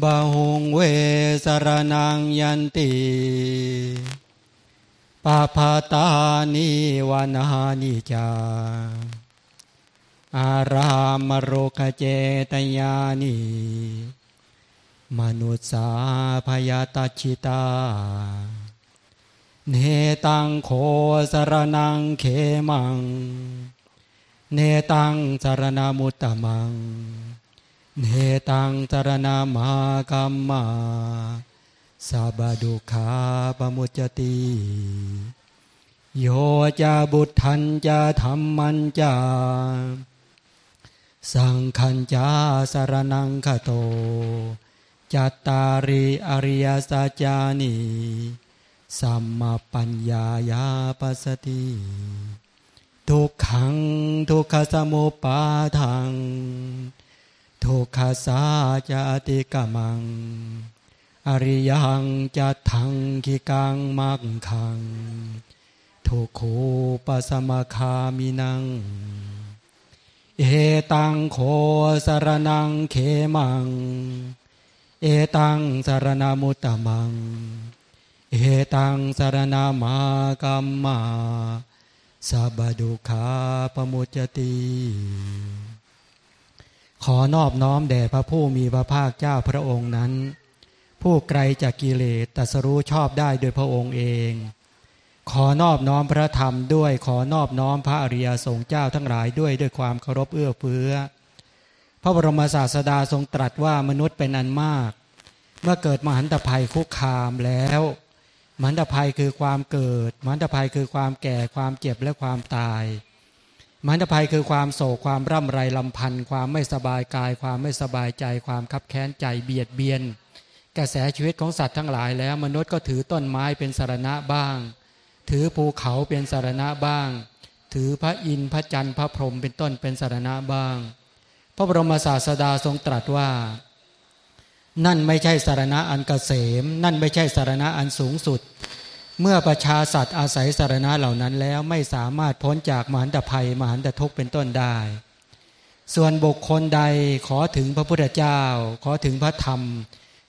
บาหุงเวสรนังยันติปาพาตานิวานานิจา อารามโรคเจตยานิมนุษสาพยาตชิตา เนตังโคสรนังเขมัง เนตังสารนามุตตมัง เนตังสารนามากัมมาสาบดุขาปมุจติโยจะบุตทันจะธรรมันจาสังขัญจาสารนังคโต จัตตาริอริยสัจจานิสัมมาปัญญายาปัสติทุกขังทุกขสมุปาทัง ทุกขสาจะติกมัง อริยังจะทังคิกังมักขัง ทุกขูปสมคามินัง เอตังโคสารนังเขมัง เอตังสารนามุตตมัง เอตังสารนามากัมมาสับดุขาปมุจติ ขอนอบน้อมแด่พระผู้มีพระภาคเจ้าพระองค์นั้น ผู้ไกลจากกิเลสตัสรู้ชอบได้โดยพระองค์เอง ขอนอบน้อมพระธรรมด้วยขอนอบน้อมพระอริยสงฆ์เจ้าทั้งหลายด้วยด้วยความเคารพเอื้อเฟื้อ พระบรมศาสดาทรงตรัสว่ามนุษย์เป็นอันมาก เมื่อเกิดมหันตภัยคุกคามแล้วมหันตภัยคือความเกิดมหันตภัยคือความแก่ความเจ็บและความตาย มันตภัยคือความโศกความร่ำไรลำพันธ์ความไม่สบายกาย ความไม่สบายใจ ความคับแค้นใจเบียดเบียน กระแสชีวิตของสัตว์ทั้งหลายแล้ว มนุษย์ก็ถือต้นไม้เป็นสารณะบ้าง ถือภูเขาเป็นสารณะบ้าง ถือพระอินทร์พระจันทร์พระพรหมเป็นต้นเป็นสารณะบ้าง พระบรมศาสดาทรงตรัสว่า นั่นไม่ใช่สารณะอันกเกษม นั่นไม่ใช่สารณะอันสูงสุด เมื่อประชาสัตว์อาศัยสารณะเหล่านั้นแล้วไม่สามารถพ้นจากมหันตภัยมหันตทุกข์เป็นต้นได้ ส่วนบุคคลใดขอถึงพระพุทธเจ้า ขอถึงพระธรรม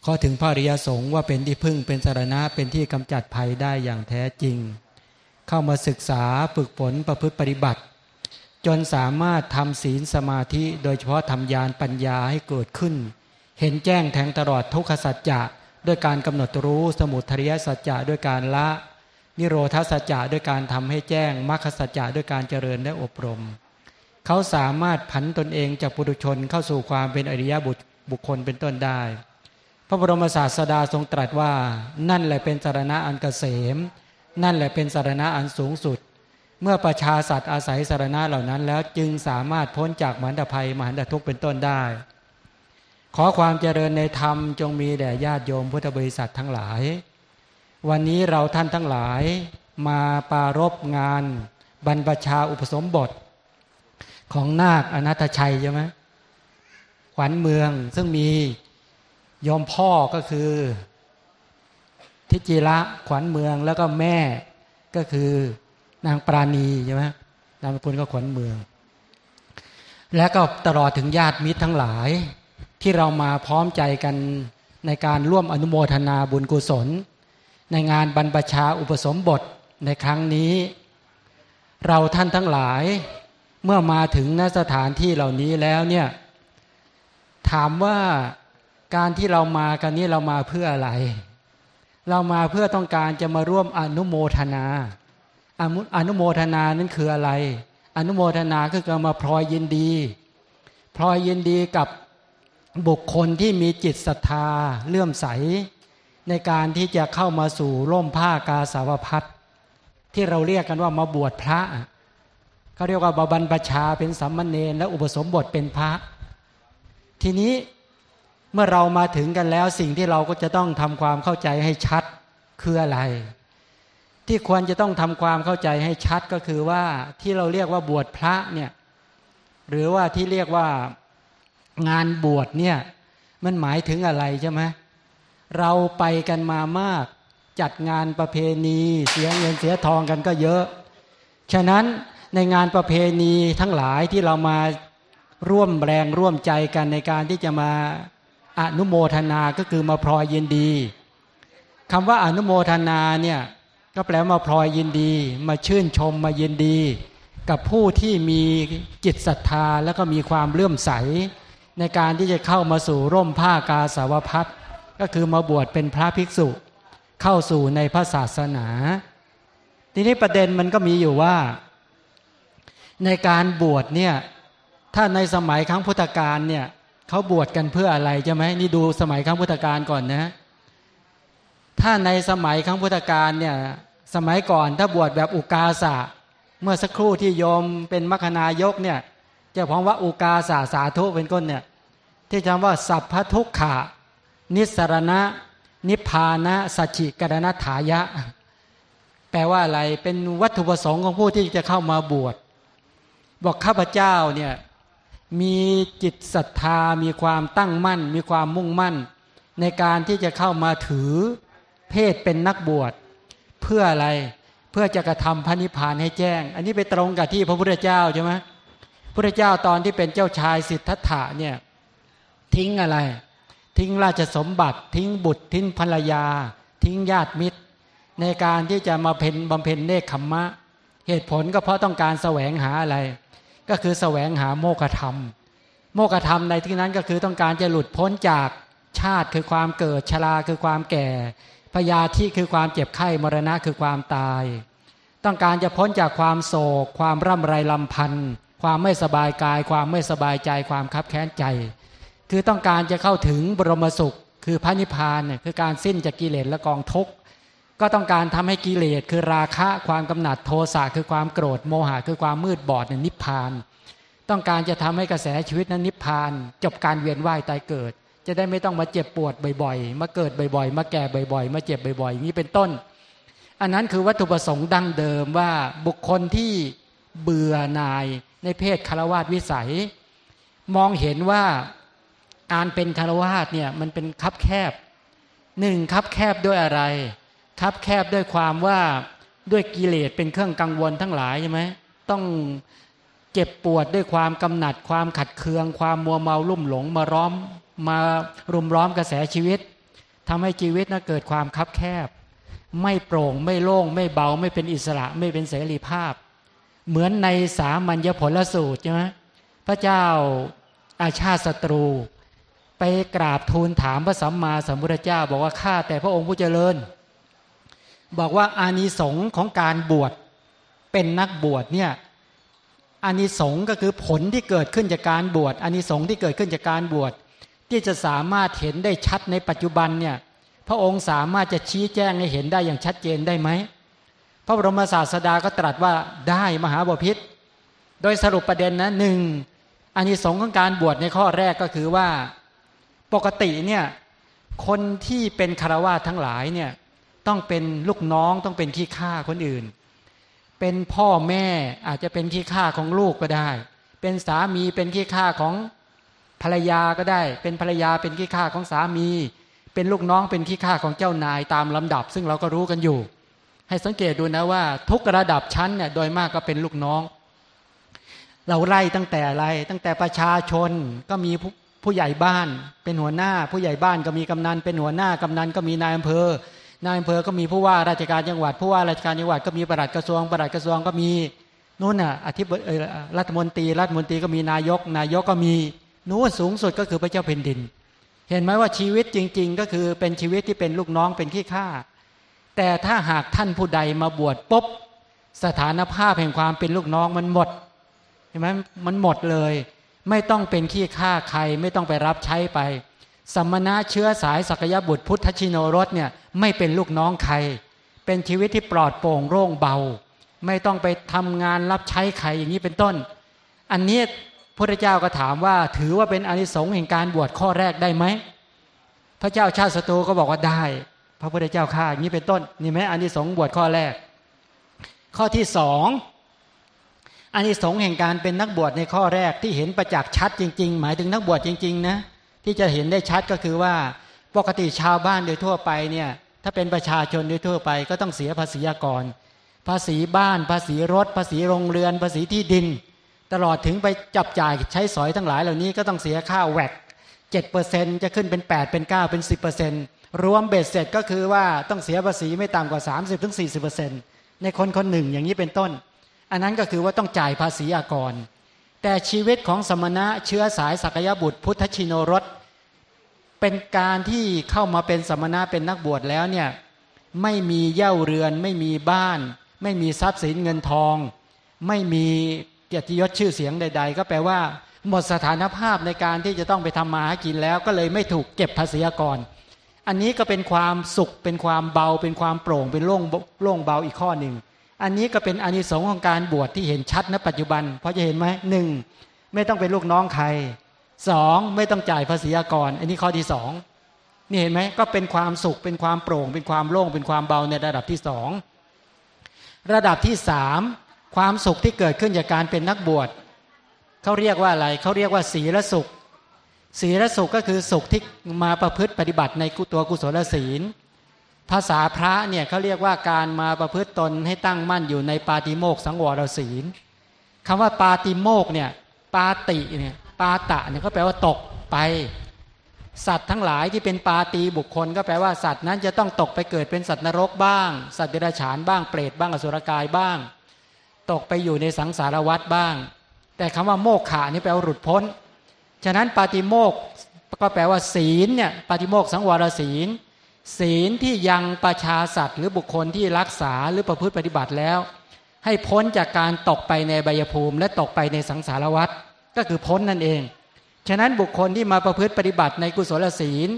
ขอถึงพระริยสงฆ์ว่าเป็นที่พึ่งเป็นสารณะเป็นที่กำจัดภัยได้อย่างแท้จริง เข้ามาศึกษาฝึกฝนประพฤติปฏิบัติ จนสามารถทำศีลสมาธิโดยเฉพาะทำยานปัญญาให้เกิดขึ้น เห็นแจ้งแทงตลอดทุกขสัจจะ ด้วยการกำหนดรู้สมุทัยสัจจะด้วยการละ นิโรธาสัจจะด้วยการทำให้แจ้งมรรคสัจจะด้วยการเจริญและอบรม เขาสามารถผันตนเองจากปุถุชนเข้าสู่ความเป็นอริยบุตรบุคคลเป็นต้นได้ พระบรมศาสดาทรงตรัสว่า นั่นแหละเป็นสารณะอันกเกษม นั่นแหละเป็นสารณะอันสูงสุด เมื่อประชาสัตว์อาศัยสารณะเหล่านั้นแล้วจึงสามารถพ้นจากมหันตภัยมหันตทุกข์เป็นต้นได้ ขอความเจริญในธรรมจงมีแด่ญาติโยมพุทธบริษัททั้งหลาย วันนี้เราท่านทั้งหลายมาปารบงานบรรพชาอุปสมบท ของนาคอนัตชัยใช่ไหมขวัญเมืองซึ่งมียอมพ่อก็คือ ทิจิระขวัญเมืองแล้วก็แม่ก็คือนางปราณีใช่ไหมนามคุณก็ขวัญเมือง และก็ตลอดถึงญาติมิตรทั้งหลาย ที่เรามาพร้อมใจกันในการร่วมอนุโมทนาบุญกุศล ในงานบรรพชาอุปสมบทในครั้งนี้ เราท่านทั้งหลายเมื่อมาถึงณสถานที่เหล่านี้แล้วเนี่ยถามว่าการที่เรามากันนี้เรามาเพื่ออะไร เรามาเพื่อต้องการจะมาร่วมอนุโมทนาอนุโมทนานั้นคืออะไร อนุโมทนาคือการมาพลอยยินดี พลอยยินดีกับ บุคคลที่มีจิตศรัทธาเลื่อมใส ในการที่จะเข้ามาสู่ร่มผ้ากาสาวพัดที่เราเรียกกันว่ามาบวชพระเขาเรียกว่าบาบันประชาเป็นสัมมเนรและอุปสมบทเป็นพระ ทีนี้เมื่อเรามาถึงกันแล้วสิ่งที่เราก็จะต้องทำความเข้าใจให้ชัดคืออะไร ที่ควรจะต้องทำความเข้าใจให้ชัดก็คือว่าที่เราเรียกว่าบวชพระเนี่ยหรือว่าที่เรียกว่า งานบวชเนี่ยมันหมายถึงอะไรใช่ไหมเราไปกันมามาก จัดงานประเพณีเสียเงินเสียทองกันก็เยอะ ฉะนั้นในงานประเพณีทั้งหลายที่เรามาร่วมแรงร่วมใจกันในการที่จะมาอนุโมทนาก็คือมาพลอยยินดีคำว่าอนุโมทนาเนี่ยก็แปลมาพลอยยินดี มาชื่นชมมายินดี กับผู้ที่มีจิตศรัทธาแล้วก็มีความเลื่อมใส ในการที่จะเข้ามาสู่ร่มผ้ากาสาวพัดก็คือมาบวชเป็นพระภิกษุ เข้าสู่ในพระศาสนา ทีนี้ประเด็นมันก็มีอยู่ว่า ในการบวชเนี่ยถ้าในสมัยครั้งพุทธกาลเนี่ยเขาบวชกันเพื่ออะไรใช่ไหมนี่ดูสมัยครั้งพุทธกาลก่อนนะ ถ้าในสมัยครั้งพุทธกาลเนี่ยสมัยก่อนถ้าบวชแบบอุกาสะเมื่อสักครู่ที่โยมเป็นมัคนายกเนี่ย จะพองว่าอุกาสาสาธุเป็นก้นเนี่ยที่จำว่าสัพพทุกขะนิสรณะ นิพพานะสัจจิกรณถายะ แปลว่าอะไรเป็นวัตถุประสงค์ของผู้ที่จะเข้ามาบวช บอกข้าพเจ้าเนี่ยมีจิตศรัทธามีความตั้งมั่น มีความมุ่งมั่น ในการที่จะเข้ามาถือเพศเป็นนักบวช เพื่ออะไรเพื่อจะกระทำพระนิพพานให้แจ้ง อันนี้ไปตรงกับที่พระพุทธเจ้าใช่ไหม พระเจ้าตอนที่เป็นเจ้าชายสิทธัตถะเนี่ยทิ้งอะไร ทิ้งราชสมบัติ ทิ้งบุตรทิ้งภรรยา ทิ้งญาติมิตร ในการที่จะมาเพ็ญบำเพ็ญเนคขมมะ เหตุผลก็เพราะต้องการแสวงหาอะไร ก็คือแสวงหาโมฆะธรรม โมฆะธรรมในที่นั้นก็คือต้องการจะหลุดพ้นจากชาติคือความเกิดชราคือความแก่พยาธิคือความเจ็บไข้มรณะคือความตาย ต้องการจะพ้นจากความโศก ความร่ำไรลำพันธ์ ความไม่สบายกาย ความไม่สบายใจ ความคับแค้นใจ คือต้องการจะเข้าถึงบรมสุข คือพระนิพพานเนี่ยคือการสิ้นจากกิเลสและกองทุกข์ก็ต้องการทำให้กิเลสคือราคะความกำหนัดโทสะคือความโกรธโมหะคือความมืดบอดเนี่ยนิพพาน ต้องการจะทำให้กระแสชีวิตนั้นนิพพาน จบการเวียนว่ายตายเกิด จะได้ไม่ต้องมาเจ็บปวดบ่อยๆ มาเกิดบ่อยๆ มาแก่บ่อยๆ มาเจ็บบ่อยๆอย่างนี้เป็นต้น อันนั้นคือวัตถุประสงค์ดั้งเดิมว่าบุคคลที่เบื่อหน่าย ในเพศคารวาสวิสัย มองเห็นว่าการเป็นคารวาสเนี่ยมันเป็นคับแคบหนึ่งคับแคบด้วยอะไร คับแคบด้วยความว่าด้วยกิเลสเป็นเครื่องกังวลทั้งหลายใช่ไหมต้องเจ็บปวดด้วยความกำหนัดความขัดเคือง ความมัวเมาลุ่มหลงมาร้อมมารุมร้อมกระแสชีวิตทำให้ชีวิตนะเกิดความคับแคบ ไม่โปร่งไม่โล่งไม่เบาไม่เป็นอิสระไม่เป็นเสรีภาพ เหมือนในสามัญญผลสูตรใช่ไหมพระเจ้าอาชาติศัตรู ไปกราบทูลถามพระสัมมาสัมพุทธเจ้า บอกว่าข้าแต่พระองค์ผู้เจริญ บอกว่าอานิสงส์ของการบวชเป็นนักบวชเนี่ยอานิสงส์ก็คือผลที่เกิดขึ้นจากการบวชอานิสงส์ที่เกิดขึ้นจากการบวชที่จะสามารถเห็นได้ชัดในปัจจุบันเนี่ยพระองค์สามารถจะชี้แจ้งให้เห็นได้อย่างชัดเจนได้ไหม พระบรมศาสดาก็ตรัสว่าได้มหาบพิษโดยสรุปประเด็นนะหนึ่งอานิสงส์ของการบวชในข้อแรกก็คือว่าปกติเนี่ยคนที่เป็นคารวะทั้งหลายเนี่ยต้องเป็นลูกน้องต้องเป็นขี้ข้าคนอื่น เป็นพ่อแม่อาจจะเป็นขี้ข้าของลูกก็ได้ เป็นสามีเป็นขี้ข้าของภรรยาก็ได้ เป็นภรรยาเป็นขี้ข้าของสามี เป็นลูกน้องเป็นขี้ข้าของเจ้านายตามลำดับ ซึ่งเราก็รู้กันอยู่ ให้สังเกตดูนะว่า ทุกระดับชั้นเนี่ยโดยมากก็เป็นลูกน้อง เราไล่ตั้งแต่อะไร ตั้งแต่ประชาชนก็มีผู้ใหญ่บ้าน เป็นหัวหน้า ผู้ใหญ่บ้านก็มีกำนันเป็นหัวหน้ากำนันก็มีนายอำเภอนายอำเภอก็มีผู้ว่าราชการจังหวัดผู้ว่าราชการจังหวัดก็มีประหลัดกระทรวงประหลัดกระทรวงก็มีนู่นน่ะอธิบดีรัฐมนตรีรัฐมนตรีก็มีนายก นายกก็มีนู้นสูงสุดก็คือพระเจ้าแผ่นดิน เห็นไหมว่าชีวิตจริง ๆ ก็คือเป็นชีวิตที่เป็นลูกน้องเป็นขี้ข้า แต่ถ้าหากท่านผู้ใดมาบวชปุ๊บสถานภาพแห่งความเป็นลูกน้องมันหมดเห็นไหมมันหมดเลย ไม่ต้องเป็นขี้ข้าใครไม่ต้องไปรับใช้ไป สมณะเชื้อสายสักยบุตรพุทธชินรสเนี่ยไม่เป็นลูกน้องใคร เป็นชีวิตที่ปลอดโปร่งโล่งเบา ไม่ต้องไปทำงานรับใช้ใครอย่างนี้เป็นต้น อันนี้พระเจ้าก็ถามว่าถือว่าเป็นอนิสงส์แห่งการบวชข้อแรกได้ไหมพระเจ้าชาติศัตรูก็บอกว่าได้ พระพุทธเจ้าข้าอย่างนี้เป็นต้นนี่ไหมอันิสงส์บวชข้อแรก ข้อที่สองอานิสงส์แห่งการเป็นนักบวชในข้อแรกที่เห็นประจักษ์ชัดจริง ๆ หมายถึงนักบวชจริง ๆ นะ ที่จะเห็นได้ชัดก็คือว่าปกติชาวบ้านโดยทั่วไปเนี่ยถ้าเป็นประชาชนโดยทั่วไป ก็ต้องเสียภาษีก่อนภาษีบ้าน ภาษีรถ ภาษีโรงเรือน ภาษีที่ดิน ตลอดถึงไปจับจ่ายใช้สอยทั้งหลายเหล่านี้ก็ต้องเสียค่าแวก7%จะขึ้นเป็น8เป็น9เป็น10%ร รวมเบ็ดเสร็จก็คือว่าต้องเสียภาษีไม่ต่ำกว่า 30-40%ในคนคนหนึ่งอย่างนี้เป็นต้น อันนั้นก็คือว่าต้องจ่ายภาษีอากร แต่ชีวิตของสมณะเชื้อสายสักยบุตร พุทธชินรสเป็นการที่เข้ามาเป็นสมณะเป็นนักบวชแล้วเนี่ยไม่มีเย่าเรือน ไม่มีบ้าน ไม่มีทรัพย์สินเงินทอง ไม่มีเกียรติยศชื่อเสียงใด ๆ ก็แปลว่า หมดสถานภาพในการที่จะต้องไปทำมาหากินแล้ว ก็เลยไม่ถูกเก็บภาษีอกร อันนี้ก็เป็นความสุขเป็นความเบา เป็นความโปร่งเป็นโล่งโล่งเบาอีกข้อหนึ่ง อันนี้ก็เป็นอานิสงส์ของการบวชที่เห็นชัดณปัจจุบัน เพราะจะเห็นไหมหนึ่งไม่ต้องเป็นลูกน้องใครสองไม่ต้องจ่ายภาษีกร อันนี้ข้อที่สองนี่เห็นไหมก็เป็นความสุขเป็นความโปร่ง เป็นความโล่งเป็นความเบาในระดับที่สองระดับที่สามความสุขที่เกิดขึ้นจากการเป็นนักบวชเขาเรียกว่าอะไรเขาเรียกว่าศีลสุข ศีลสุขก็คือสุขที่มาประพฤติปฏิบัติในตัวกุศลศีล ภาษาพระเนี่ยเขาเรียกว่าการมาประพฤติตนให้ตั้งมั่นอยู่ในปาติโมกสังวรศีลคำว่าปาติโมกเนี่ยปาติเนี่ยปาตะเนี่ยก็แปลว่าตกไป สัตว์ทั้งหลายที่เป็นปาตีบุคคล ก็แปลว่าสัตว์นั้นจะต้องตกไปเกิดเป็นสัตว์นรกบ้าง สัตว์เดรัจฉานบ้างเปรตบ้างอสุรกายบ้าง ตกไปอยู่ในสังสารวัฏบ้าง แต่คำว่าโมกขานี่แปลว่าหลุดพ้น ฉะนั้นปาติโมกก็แปลว่าศีลเนี่ยปาติโมกสังวรศีล ศีลที่ยังประชาสัตว์หรือบุคคลที่รักษาหรือประพฤติปฏิบัติแล้ว ให้พ้นจากการตกไปในใบยภูมิ และตกไปในสังสารวัฏก็คือพ้นนั่นเอง ฉะนั้นบุคคลที่มาประพฤติปฏิบัติในกุศลศีล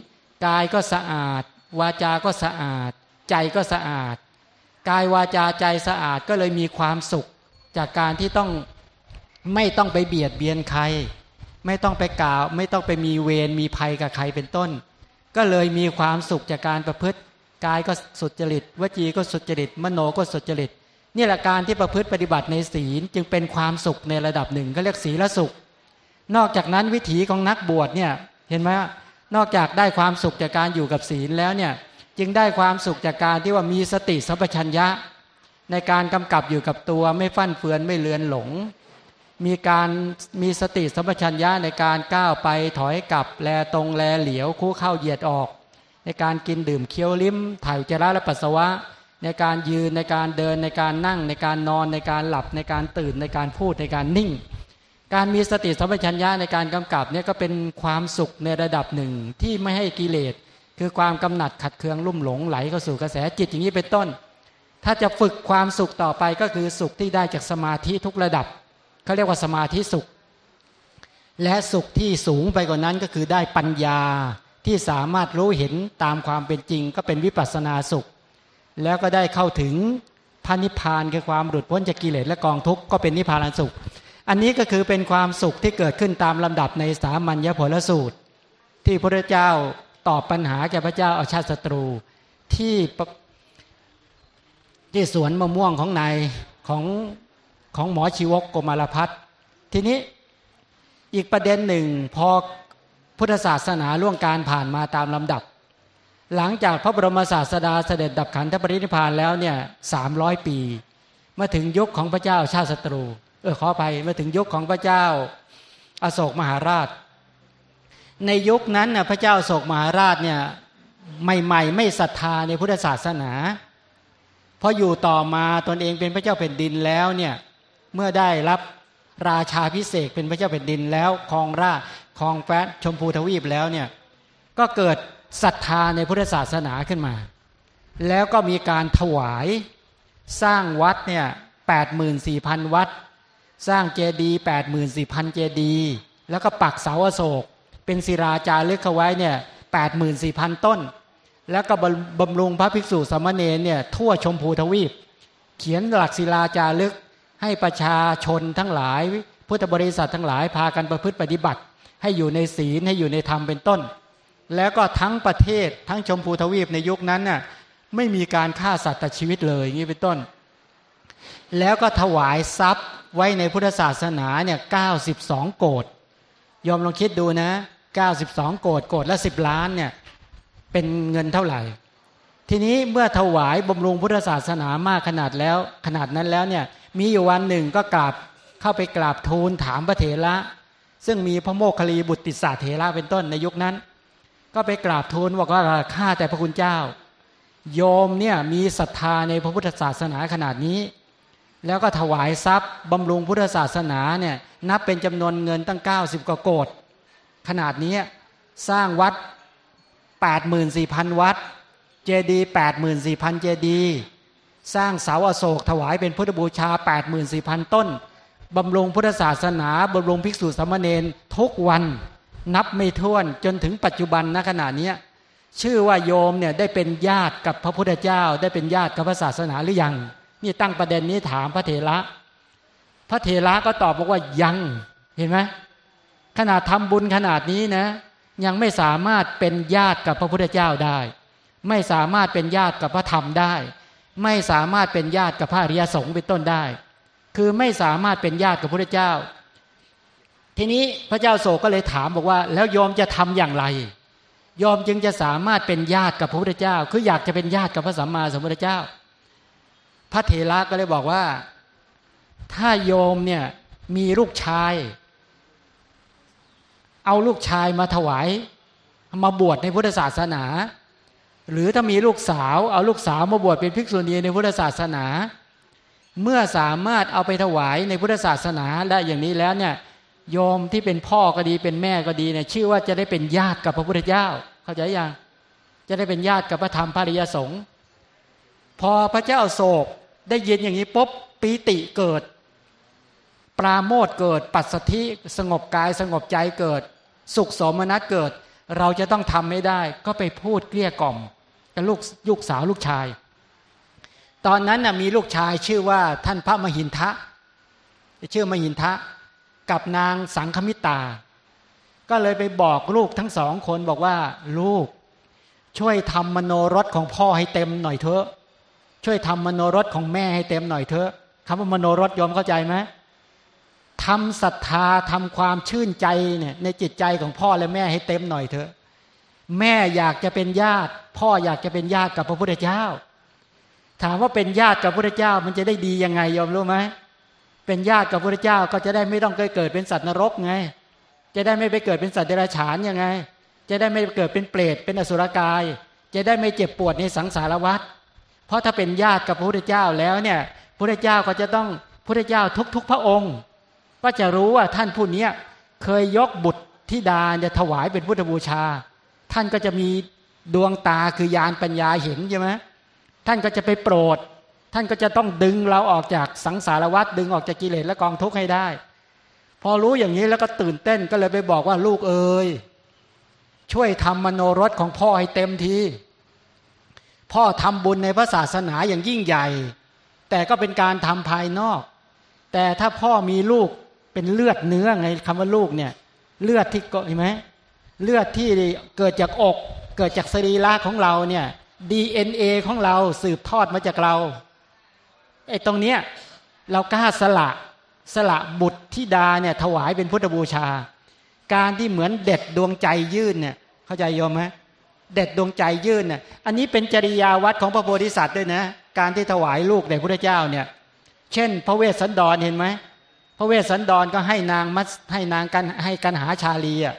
กายก็สะอาด วาจาก็สะอาด ใจก็สะอาด กายวาจาใจสะอาดก็เลยมีความสุข จากการที่ต้องไม่ต้องไปเบียดเบียนใคร ไม่ต้องไปกล่าว ไม่ต้องไปมีเวรมีภัยกับใครเป็นต้น ก็เลยมีความสุขจากการประพฤติกายก็สุจริตวจีก็สุจริต มโนก็สุจริตนี่แหละการที่ประพฤติปฏิบัติในศีลจึงเป็นความสุขในระดับหนึ่งก็เรียกศีลสุข นอกจากนั้นวิถีของนักบวชเนี่ยเห็นไหมนอกจากได้ความสุขจากการอยู่กับศีลแล้วเนี่ยจึงได้ความสุขจากการที่ว่ามีสติสัมปชัญญะ ในการกำกับอยู่กับตัวไม่ฟั่นเฟือนไม่เลือนหลง มีการมีสติสัมปชัญญะในการก้าวไปถอยกลับแลตรงแลเหลียวคู่เข้าเหยียดออก ในการกินดื่มเคี้ยวลิ้ม ถ่ายจระและปัสสาวะ ในการยืนในการเดินในการนั่ง ในการนอนในการหลับในการตื่นในการพูดในการนิ่ง การมีสติสัมปชัญญะในการกำกับเนี่ยก็เป็นความสุขในระดับหนึ่งที่ไม่ให้กิเลสคือความกำหนัดขัดเคืองลุ่มหลงไหลเข้าสู่กระแสจิตอย่างนี้เป็นต้น ถ้าจะฝึกความสุขต่อไปก็คือสุขที่ได้จากสมาธิทุกระดับ เขาเรียกว่าสมาธิสุข และสุขที่สูงไปกว่านั้นก็คือได้ปัญญาที่สามารถรู้เห็นตามความเป็นจริง ก็เป็นวิปัสสนาสุข แล้วก็ได้เข้าถึงพานิพานคือความหลุดพ้นจากกิเลสและกองทุกข์ก็เป็นนิพพานสุข อันนี้ก็คือเป็นความสุขที่เกิดขึ้นตามลำดับในสามัญญผลสูตร ที่พระเจ้าตอบปัญหาแก่พระเจ้าอาชาติศัตรูที่ที่สวนมะม่วงของนายของ ของหมอชีวกกมารพัฒทีนี้อีกประเด็นหนึ่งพอพุทธศาสนาล่วงการผ่านมาตามลำดับ หลังจากพระบรมศาสดาเสด็จดับขันธปรินิพานแล้วเนี่ยสามร้อยปี มาถึงยุคของพระเจ้าชาติศัตรู เออขอไปมาถึงยุคของพระเจ้าอาโศกมหาราช ในยุคนั้นนะพระเจ้าโศกมหาราชเนี่ยใหม่ๆ ไม่ศรัทธาในพุทธศาสนาพออยู่ต่อมาตนเองเป็นพระเจ้าแผ่นดินแล้วเนี่ย เมื่อได้รับราชาพิเศษเป็นพระเจ้าแผ่นดินแล้วครองราชครองแฟชมพูทวีปแล้วเนี่ยก็เกิดศรัทธาในพุทธศาสนาขึ้นมา แล้วก็มีการถวายสร้างวัดเนี่ยแปดหมื่นสี่พันวัด สร้างเจดีย์แปดหมื่นสี่พันเจดีย์แล้วก็ปักเสาอโศก เป็นศิราจารึกเอาไว้เนี่ยแปดหมื่นสี่พันต้น แล้วก็บำรุงพระภิกษุสามเณรเนี่ยทั่วชมพูทวีป เขียนหลักศิลาจารึก ให้ประชาชนทั้งหลาย พุทธบริษัททั้งหลายพากันประพฤติปฏิบัติ ให้อยู่ในศีลให้อยู่ในธรรมเป็นต้น แล้วก็ทั้งประเทศทั้งชมพูทวีปในยุคนั้นน่ะไม่มีการฆ่าสัตว์ตัดชีวิตเลยอย่างนี้เป็นต้น แล้วก็ถวายทรัพย์ไว้ในพุทธศาสนาเนี่ยเก้าสิบสองโกดยอมลองคิดดูนะเก้าสิบสองโกดโกดละสิบล้านเนี่ยเป็นเงินเท่าไหร่ ทีนี้เมื่อถวายบำรุงพุทธศาสนามากขนาดแล้วขนาดนั้นแล้วเนี่ย มีอยู่วันหนึ่งก็กราบเข้าไปกราบทูลถามพระเถระ ซึ่งมีพระโมคคลีบุตรติสาเถระเป็นต้นในยุคนั้น ก็ไปกราบทูลบอกว่าข้าแต่พระคุณเจ้า โยมเนี่ยมีศรัทธาในพระพุทธศาสนาขนาดนี้ แล้วก็ถวายทรัพย์บำรุงพุทธศาสนาเนี่ยนับเป็นจำนวนเงินตั้ง 90กว่าโกดขนาดนี้สร้างวัด 84,000 วัด เจดีย์84,000 เจดีย์ สร้างเสาอโศกถวายเป็นพุทธบูชา 84,000 ต้น บำรุงพุทธศาสนา บำรุงภิกษุสามเณรทุกวันนับไม่ถ้วนจนถึงปัจจุบันณขณะนี้ชื่อว่าโยมเนี่ยได้เป็นญาติกับพระพุทธเจ้า ได้เป็นญาติกับพระศาสนาหรือยัง นี่ตั้งประเด็นนี้ถามพระเถระพระเถระก็ตอบบอกว่ายังเห็นไหมขนาดทำบุญขนาดนี้นะ ยังไม่สามารถเป็นญาติกับพระพุทธเจ้าได้ ไม่สามารถเป็นญาติกับพระธรรมได้ ไม่สามารถเป็นญาติกับพระอริยสงฆ์เป็นต้นได้ คือไม่สามารถเป็นญาติกับพระพุทธเจ้า ทีนี้พระเจ้าโศกก็เลยถามบอกว่า แล้วยอมจะทำอย่างไร ยอมจึงจะสามารถเป็นญาติกับพระพุทธเจ้า คืออยากจะเป็นญาติกับพระสัมมาสัมพุทธเจ้า พระเถระก็เลยบอกว่า ถ้าโยมเนี่ยมีลูกชาย เอาลูกชายมาถวายมาบวชในพุทธศาสนา หรือถ้ามีลูกสาว เอาลูกสาวมาบวชเป็นภิกษุณีในพุทธศาสนา เมื่อสามารถเอาไปถวายในพุทธศาสนาได้อย่างนี้แล้วเนี่ยโยมที่เป็นพ่อก็ดีเป็นแม่ก็ดีเนี่ยชื่อว่าจะได้เป็นญาติกับพระพุทธเจ้า เข้าใจยังจะได้เป็นญาติกับพระธรรมภริยสงฆ์พอพระเจ้าโศกได้ยินอย่างนี้ปุ๊บปีติเกิด ปราโมทเกิด ปัสสธิสงบกายสงบใจเกิด สุขสมนัตเกิด เราจะต้องทำไม่ได้ ก็ไปพูดเกลี้ยกล่อม กับลูกยุกสาวลูกชาย ตอนนั้นนะมีลูกชายชื่อว่าท่านพระมหินทะชื่อมหินทะกับนางสังคมิตา ก็เลยไปบอกลูกทั้งสองคนบอกว่า ลูก ช่วยทำมโนรสของพ่อให้เต็มหน่อยเถอะ ช่วยทำมโนรสของแม่ให้เต็มหน่อยเถอะคำว่ามโนรสยอมเข้าใจไหมทำศรัทธาทำความชื่นใจเนี่ยในจิตใจของพ่อและแม่ให้เต็มหน่อยเถอะ แม่อยากจะเป็นญาติ พ่ออยากจะเป็นญาติกับพระพุทธเจ้า ถามว่าเป็นญาติกับพระพุทธเจ้ามันจะได้ดียังไงยอมรู้ไหมเป็นญาติกับพระพุทธเจ้าก็จะได้ไม่ต้องเกิดเป็นสัตว์นรกไง จะได้ไม่ไปเกิดเป็นสัตว์เดรัจฉานยังไง จะได้ไม่เกิดเป็นเปรตเป็นอสุรกาย จะได้ไม่เจ็บปวดในสังสารวัฏเพราะถ้าเป็นญาติกับพระพุทธเจ้าแล้วเนี่ยพระพุทธเจ้าก็จะต้องพระพุทธเจ้าทุก ๆ พระองค์ ก็จะรู้ว่าท่านผู้นี้เคยยกบุตรธิดาเนี่ยถวายเป็นพุทธบูชา ท่านก็จะมีดวงตาคือยานปัญญาเห็นใช่ไหมท่านก็จะไปโปรด ท่านก็จะต้องดึงเราออกจากสังสารวัฏดึงออกจากกิเลสและกองทุกข์ให้ได้ พอรู้อย่างนี้แล้วก็ตื่นเต้นก็เลยไปบอกว่าลูกเอ๋ยช่วยทำมโนรสของพ่อให้เต็มทีพ่อทำบุญในพระศาสนาอย่างยิ่งใหญ่ แต่ก็เป็นการทำภายนอก แต่ถ้าพ่อมีลูกเป็นเลือดเนื้อไงคำว่าลูกเนี่ย เลือดที่เห็นไหม เลือดที่เกิดจากอกเกิดจากสรีระของเราเนี่ย DNA ของเราสืบทอดมาจากเราไอ้ตรงเนี้ยเรากล้าสละสละบุตรที่ดาเนี่ยถวายเป็นพุทธบูชา การที่เหมือนเด็ดดวงใจยื่นเนี่ยเข้าใจโยมไหมเด็ดดวงใจยื่นเนี่ยอันนี้เป็นจริยาวัดของพระโพธิสัตว์ด้วยนะ การที่ถวายลูกแด่พระเจ้าเนี่ย เช่น พระเวสสันดรเห็นไหมพระเวสสันดรก็ให้นางมัดให้นางกันให้กันหาชาลีอะ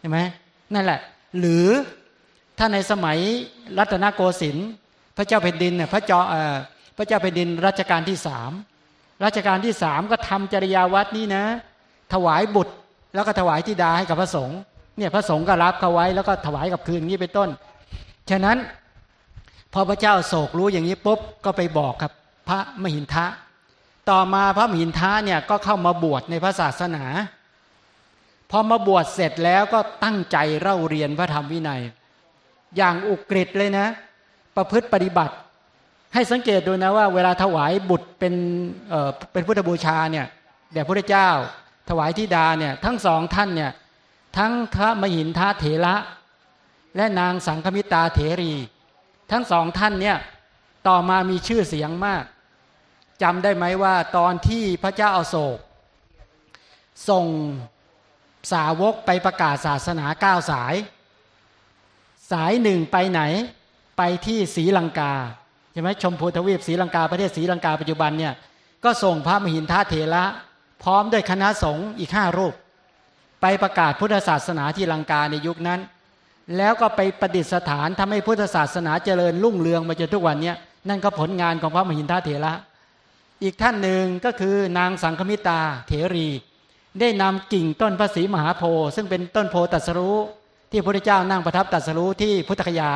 เห็นไหมนั่นแหละ หรือถ้าในสมัยรัตนโกสินทร์พระเจ้าแผ่นดินเนี่ยพระจอพระเจ้าแผ่นดินรัชกาลที่สามรัชกาลที่สามก็ทำจริยาวัดนี้นะ ถวายบุตรแล้วก็ถวายธิดาให้กับพระสงฆ์เนี่ยพระสงฆ์ก็รับเขาไว้แล้วก็ถวายกับคืนนี้เป็นต้น ฉะนั้นพอพระเจ้าโศกรู้อย่างนี้ปุ๊บก็ไปบอกครับ พระมหินทะ ต่อมาพระมหินทาเนี่ยก็เข้ามาบวชในพระศาสนา พอมาบวชเสร็จแล้วก็ตั้งใจเล่าเรียนพระธรรมวินัย อย่างอุกฤษเลยนะ ประพฤติปฏิบัติ ให้สังเกตดูนะว่า เวลาถวายบุตรเป็นเอ่อเป็นพุทธบูชาเนี่ยแด่พระเจ้า ถวายทิดาเนี่ยทั้งสองท่านเนี่ยทั้งพระมหินทาเถระ และนางสังคมิตาเถรี ทั้งสองท่านเนี่ยต่อมามีชื่อเสียงมากจำได้ไหมว่าตอนที่พระเจ้าอาโศกส่ง สาวกไปประกาศศาสนาเก้าสาย สายหนึ่งไปไหน ไปที่ศรีลังกาใช่ไหมชมพูทวีปศรีลังกาประเทศศรีลังกาปัจจุบันเนี่ยก็ส่งพระมหินทาเถระพร้อมด้วยคณะสงฆ์อีกห้ารูป ไปประกาศพุทธศาสนาที่ลังกาในยุคนั้น แล้วก็ไปประดิษฐานทำให้พุทธศาสนาเจริญรุ่งเรืองมาจนทุกวันนี้นั่นก็ผลงานของพระมหินทาเถระอีกท่านหนึ่งก็คือนางสังคมิตาเถรี ได้นำกิ่งต้นพระศรีมหาโพธิ์ซึ่งเป็นต้นโพตัสรู้ที่พระพุทธเจ้านั่งประทับตัสรู้ที่พุทธคยา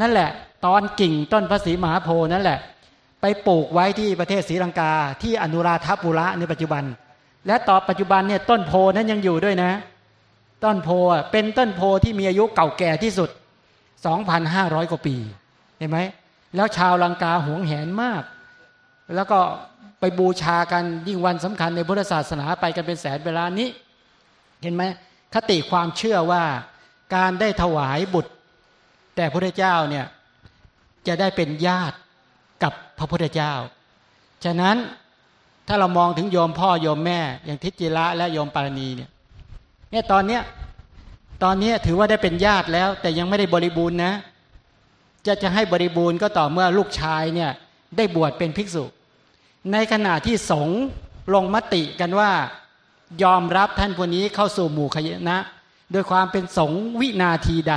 นั่นแหละ ตอนกิ่งต้นพระศรีมหาโพธิ์นั่นแหละ ไปปลูกไว้ที่ประเทศศรีลังกาที่อนุราธปุระในปัจจุบัน และต่อปัจจุบันเนี่ยต้นโพนั้นยังอยู่ด้วยนะ ต้นโพเป็นต้นโพที่มีอายุเก่าแก่ที่สุด 2,500 กว่าปีเห็นไหมแล้วชาวลังกาหวงแหนมาก แล้วก็ ไปบูชากันยิ่งวันสำคัญในพุทธศาสนาไปกันเป็นแสนเวลานี้ เห็นไหมคติความเชื่อว่าการได้ถวายบุตร แต่พระเจ้าเนี่ยจะได้เป็นญาติกับพระพุทธเจ้า ฉะนั้นถ้าเรามองถึงโยมพ่อโยมแม่ อย่างทิจิระและโยมปารณีเนี่ยเนี่ยตอนเนี้ยตอนนี้ถือว่าได้เป็นญาติแล้ว แต่ยังไม่ได้บริบูรณ์นะ จะจะให้บริบูรณ์ก็ต่อเมื่อลูกชายเนี่ยได้บวชเป็นภิกษุ ในขณะที่สงลงมติกันว่า ยอมรับท่านผู้นี้เข้าสู่หมู่ขยนะโดยความเป็นสงวินาทีใด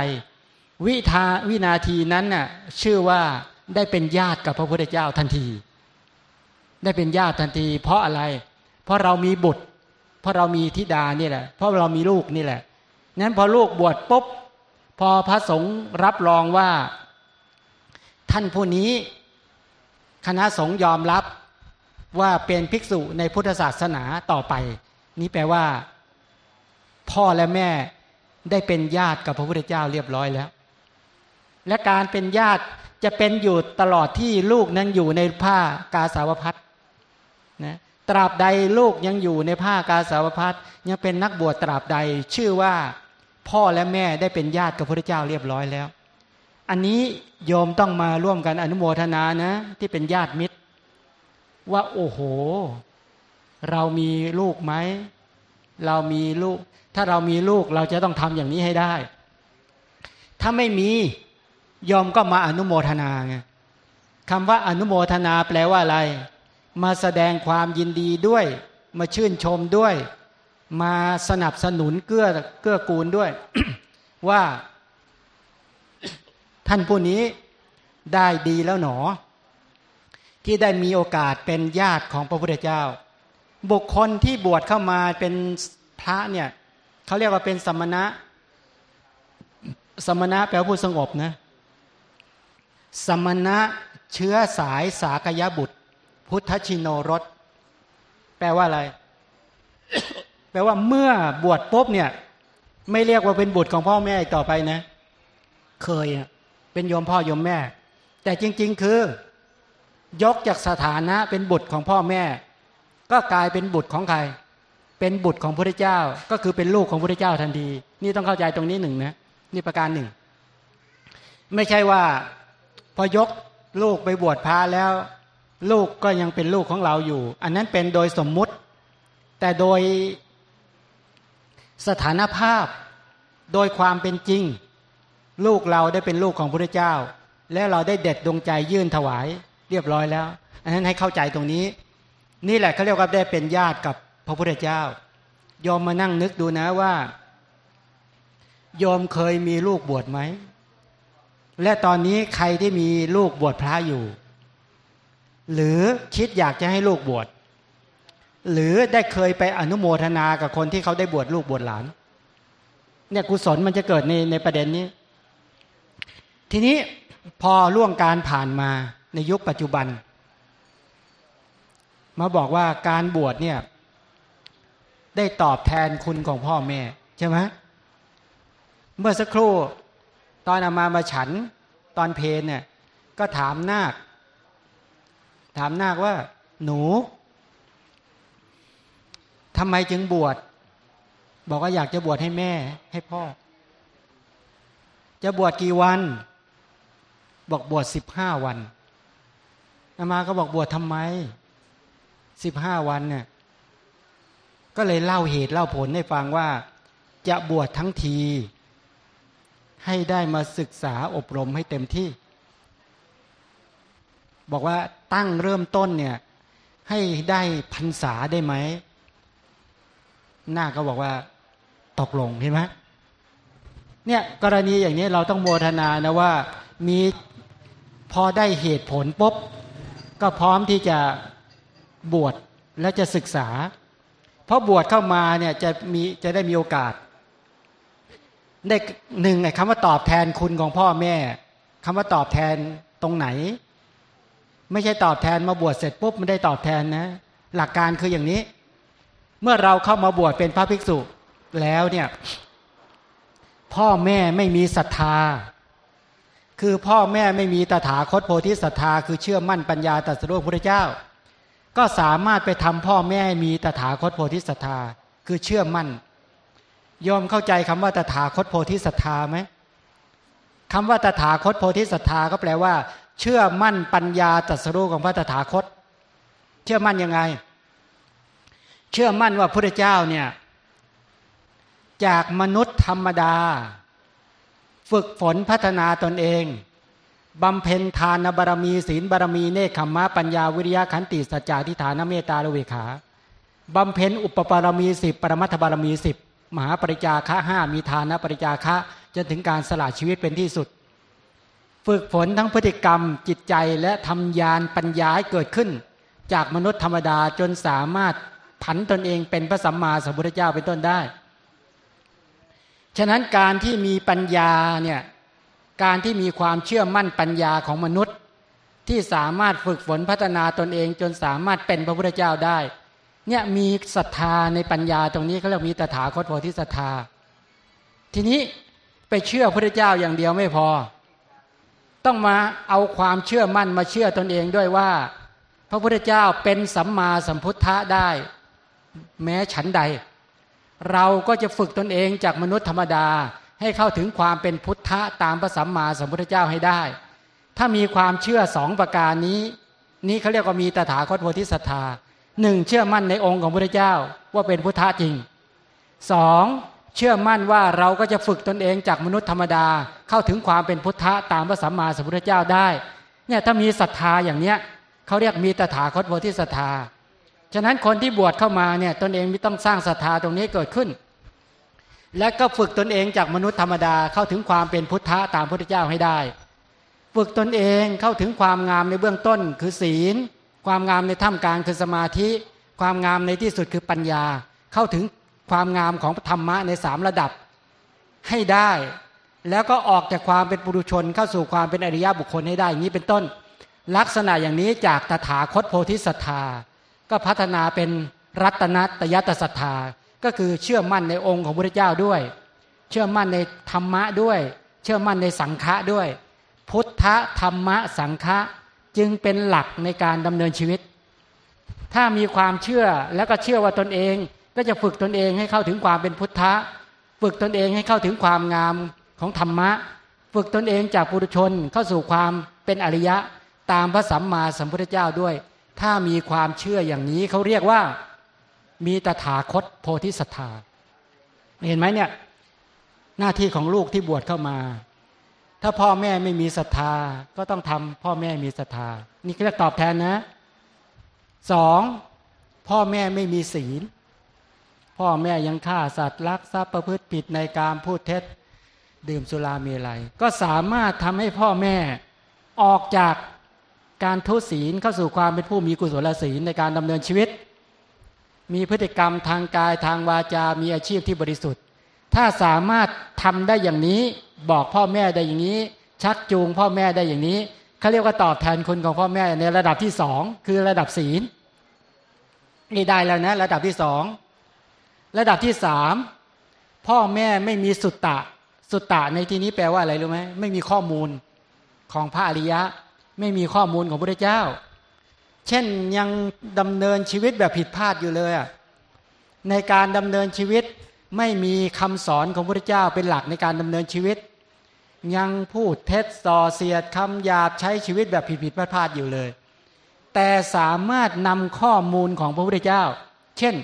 วิทาวินาทีนั้นน่ะชื่อว่าได้เป็นญาติกับพระพุทธเจ้าทันที ได้เป็นญาติทันที เพราะอะไร เพราะเรามีบุตร เพราะเรามีธิดานี่แหละ เพราะเรามีลูกนี่แหละนั้นพอลูกบวชปุ๊บพอพระสงฆ์รับรองว่า ท่านผู้นี้ คณะสงฆ์ยอมรับ ว่าเป็นภิกษุในพุทธศาสนาต่อไป นี่แปลว่า พ่อและแม่ได้เป็นญาติกับพระพุทธเจ้าเรียบร้อยแล้ว และการเป็นญาติจะเป็นอยู่ตลอดที่ลูกนั้นอยู่ในผ้ากาสาวพัดนะตราบใดลูกยังอยู่ในผ้ากาสาวพัดยังเป็นนักบวชตราบใด ชื่อว่าพ่อและแม่ได้เป็นญาติกับพระพุทธเจ้าเรียบร้อยแล้ว อันนี้โยมต้องมาร่วมกันอนุโมทนานะ ที่เป็นญาติมิตร ว่าโอ้โห เรามีลูกไหม เรามีลูก ถ้าเรามีลูกเราจะต้องทำอย่างนี้ให้ได้ ถ้าไม่มียอมก็มาอนุโมทนาไงคำว่าอนุโมทนาแปลว่าอะไร มาแสดงความยินดีด้วย มาชื่นชมด้วย มาสนับสนุนเกื้อเกื้อกูลด้วย ว่า ท่านผู้นี้ได้ดีแล้วหนอ ที่ได้มีโอกาสเป็นญาติของพระพุทธเจ้า บุคคลที่บวชเข้ามาเป็นพระเนี่ยเขาเรียกว่าเป็นสมณะ สมณะแปลว่าผู้สงบนะสมณะเชื้อสายสากยบุตร พุทธชินโนรสแปลว่าอะไร แปลว่าเมื่อบวชปุ๊บเนี่ย ไม่เรียกว่าเป็นบุตรของพ่อแม่ต่อไปนะ เคยเป็นโยมพ่อโยมแม่ แต่จริง ๆ คือ ยกจากสถานะเป็นบุตรของพ่อแม่ ก็กลายเป็นบุตรของใคร เป็นบุตรของพระเจ้า ก็คือเป็นลูกของพระเจ้าทันที นี่ต้องเข้าใจตรงนี้หนึ่งนะนี่ประการหนึ่ง ไม่ใช่ว่า พอยกลูกไปบวชพาแล้ว ลูกก็ยังเป็นลูกของเราอยู่ อันนั้นเป็นโดยสมมุติ แต่โดยสถานภาพโดยความเป็นจริง ลูกเราได้เป็นลูกของพระเจ้า และเราได้เด็ดดวงใจยื่นถวาย เรียบร้อยแล้ว อันนั้นให้เข้าใจตรงนี้ นี่แหละเขาเรียกว่าได้เป็นญาติกับพระพุทธเจ้ายอมมานั่งนึกดูนะว่า ยอมเคยมีลูกบวชไหม และตอนนี้ใครที่มีลูกบวชพระอยู่ หรือคิดอยากจะให้ลูกบวชหรือได้เคยไปอนุโมทนากับคนที่เขาได้บวชลูกบวชหลาน เนี่ยกุศลมันจะเกิดในในประเด็นนี้ ทีนี้พอล่วงการผ่านมา ในยุคปัจจุบัน มาบอกว่าการบวชเนี่ย ได้ตอบแทนคุณของพ่อแม่ ใช่ไหมเมื่อสักครู่ตอนอามามาฉันตอนเพนเนี่ย ก็ถามนาค ถามนาคว่า หนูทำไมจึงบวชบอกว่าอยากจะบวชให้แม่ ให้พ่อ จะบวชกี่วัน บอกบวชสิบห้าวัน อามาก็บอกบวชทำไมสิบห้าวันเนี่ย ก็เลยเล่าเหตุเล่าผลให้ฟังว่า จะบวชทั้งที ให้ได้มาศึกษาอบรมให้เต็มที่ บอกว่าตั้งเริ่มต้นเนี่ย ให้ได้พรรษาได้ไหมหน้าก็บอกว่าตกลงเห็นไหมเนี่ยกรณีอย่างนี้เราต้องโมทนานะว่ามีพอได้เหตุผลปุ๊บ ก็พร้อมที่จะบวชและจะศึกษา เพราะบวชเข้ามาเนี่ยจะมีจะได้มีโอกาส ได้หนึ่งไอ้คำว่าตอบแทนคุณของพ่อแม่คำว่าตอบแทนตรงไหน ไม่ใช่ตอบแทนมาบวชเสร็จปุ๊บไม่ได้ตอบแทนนะ หลักการคืออย่างนี้ เมื่อเราเข้ามาบวชเป็นพระภิกษุแล้วเนี่ยพ่อแม่ไม่มีศรัทธา คือพ่อแม่ไม่มีตถาคตโพธิศรัทธา คือเชื่อมั่นปัญญาตรัสรู้พระเจ้า ก็สามารถไปทำพ่อแม่มีตถาคตโพธิศรัทธา คือเชื่อมั่นยอมเข้าใจคำว่าตถาคตโพธิศรัทธาไหมคำว่าตถาคตโพธิศรัทธาก็แปลว่า เชื่อมั่นปัญญาตรัสรู้ของพระตถาคต เชื่อมั่นยังไง เชื่อมั่นว่าพระเจ้าเนี่ยจากมนุษย์ธรรมดา ฝึกฝนพัฒนาตนเองบำเพ็ญทานบารมีศีลบารมีเนคขมะปัญญาวิริยะขันติสัจจะทิฏฐานเมตตาละเวขาบำเพ็ญอุปปารมีสิบปรมัตถบารมีสิบมหาปริจาคะห้ามีทานปริจาคะจนถึงการสละชีวิตเป็นที่สุด ฝึกฝนทั้งพฤติกรรมจิตใจและทำยานปัญญาให้เกิดขึ้น จากมนุษย์ธรรมดาจนสามารถผันตนเองเป็นพระสัมมาสัมพุทธเจ้าเป็นต้นได้ ฉะนั้นการที่มีปัญญาเนี่ยการที่มีความเชื่อมั่นปัญญาของมนุษย์ ที่สามารถฝึกฝนพัฒนาตนเองจนสามารถเป็นพระพุทธเจ้าได้เนี่ยมีศรัทธาในปัญญาตรงนี้เขาเรียกมีตถาคตโพธิศรัทธา ทีนี้ไปเชื่อพระพุทธเจ้าอย่างเดียวไม่พอ ต้องมาเอาความเชื่อมั่นมาเชื่อตนเองด้วยว่า พระพุทธเจ้าเป็นสัมมาสัมพุทธะได้ แม้ฉันใด เราก็จะฝึกตนเองจากมนุษย์ธรรมดาให้เข้าถึงความเป็นพุทธะตามพระสัมมาสัมพุทธเจ้าให้ได้ ถ้ามีความเชื่อสองประการนี้ นี้เขาเรียกว่ามีตถาคตโพธิศรัทธาหนึ่งเชื่อมั่นในองค์ของพระเจ้าว่าเป็นพุทธะจริงสองเชื่อมั่นว่าเราก็จะฝึกตนเองจากมนุษย์ธรรมดาเข้าถึงความเป็นพุทธะตามพระสัมมาสัมพุทธเจ้าได้ เนี่ยถ้ามีศรัทธาอย่างเนี้ยเขาเรียกมีตถาคตโพธิศรัทธา ฉะนั้นคนที่บวชเข้ามาเนี่ยตนเองไม่ต้องสร้างศรัทธาตรงนี้เกิดขึ้น และก็ฝึกตนเองจากมนุษย์ธรรมดาเข้าถึงความเป็นพุทธะตามพระพุทธเจ้าให้ได้ ฝึกตนเองเข้าถึงความงามในเบื้องต้นคือศีล ความงามในท่ามกลางคือสมาธิ ความงามในที่สุดคือปัญญา เข้าถึงความงามของธรรมะในสามระดับให้ได้ แล้วก็ออกจากความเป็นปุถุชนเข้าสู่ความเป็นอริยบุคคลให้ได้อย่างนี้เป็นต้น ลักษณะอย่างนี้จากตถาคตโพธิสัตธา ก็พัฒนาเป็นรัตนตยตศรัทธา ก็คือเชื่อมั่นในองค์ของพระเจ้าด้วย เชื่อมั่นในธรรมะด้วย เชื่อมั่นในสังฆะด้วย พุทธธรรมะสังฆะจึงเป็นหลักในการดำเนินชีวิต ถ้ามีความเชื่อแล้วก็เชื่อว่าตนเองก็จะฝึกตนเองให้เข้าถึงความเป็นพุทธะ ฝึกตนเองให้เข้าถึงความงามของธรรมะ ฝึกตนเองจากปุถุชนเข้าสู่ความเป็นอริยะตามพระสัมมาสัมพุทธเจ้าด้วย ถ้ามีความเชื่ออย่างนี้เขาเรียกว่ามีตถาคตโพธิศรัทธา เห็นไหมเนี่ย หน้าที่ของลูกที่บวชเข้ามา ถ้าพ่อแม่ไม่มีศรัทธา ก็ต้องทำพ่อแม่มีศรัทธา นี่เรียกตอบแทนนะสองพ่อแม่ไม่มีศีล พ่อแม่ยังฆ่าสัตว์ลักทรัพย์ประพฤติผิดในการพูดเท็จ ดื่มสุราเมลัย ก็สามารถทำให้พ่อแม่ออกจาก การทุศีลเข้าสู่ความเป็นผู้มีกุศลศีลในการดำเนินชีวิต มีพฤติกรรมทางกายทางวาจา มีอาชีพที่บริสุทธิ์ ถ้าสามารถทำได้อย่างนี้บอกพ่อแม่ได้อย่างนี้ ชักจูงพ่อแม่ได้อย่างนี้เขาเรียกว่าตอบแทนคุณของพ่อแม่ในระดับที่สองคือระดับศีลนี่ได้แล้วนะระดับที่สองระดับที่สามพ่อแม่ไม่มีสุตตะ สุตตะในที่นี้แปลว่าอะไรรู้ไหมไม่มีข้อมูลของพระอริยะ ไม่มีข้อมูลของพระเจ้า เช่นยังดำเนินชีวิตแบบผิดพลาดอยู่เลยในการดำเนินชีวิตไม่มีคำสอนของพระเจ้าเป็นหลักในการดำเนินชีวิต ยังพูดเท็จส่อเสียดคำหยาบใช้ชีวิตแบบผิดผิดพลาดพลาดอยู่เลย แต่สามารถนำข้อมูลของพระพุทธเจ้า เช่น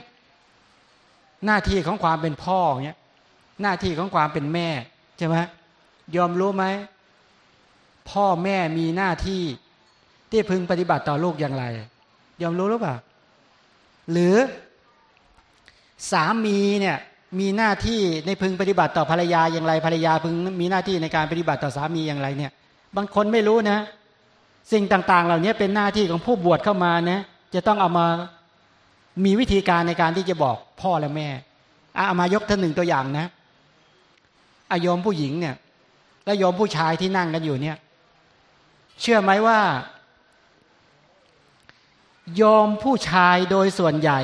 หน้าที่ของความเป็นพ่อเนี้ยหน้าที่ของความเป็นแม่ใช่ไหมยอมรู้ไหม พ่อแม่มีหน้าที่ ที่พึงปฏิบัติต่อลูกอย่างไรยอมรู้หรือเปล่า หรือสามีเนี่ยมีหน้าที่ในพึงปฏิบัติต่อภรรยาอย่างไร ภรรยาพึงมีหน้าที่ในการปฏิบัติต่อสามีอย่างไรเนี่ย บางคนไม่รู้นะ สิ่งต่างๆ เหล่านี้เป็นหน้าที่ของผู้บวชเข้ามานะจะต้องเอามามีวิธีการในการที่จะบอกพ่อและแม่เอามายกท่านหนึ่งตัวอย่างนะอายมผู้หญิงเนี่ย และโยมผู้ชายที่นั่งกันอยู่เนี่ย เชื่อไหมว่าโยมผู้ชายโดยส่วนใหญ่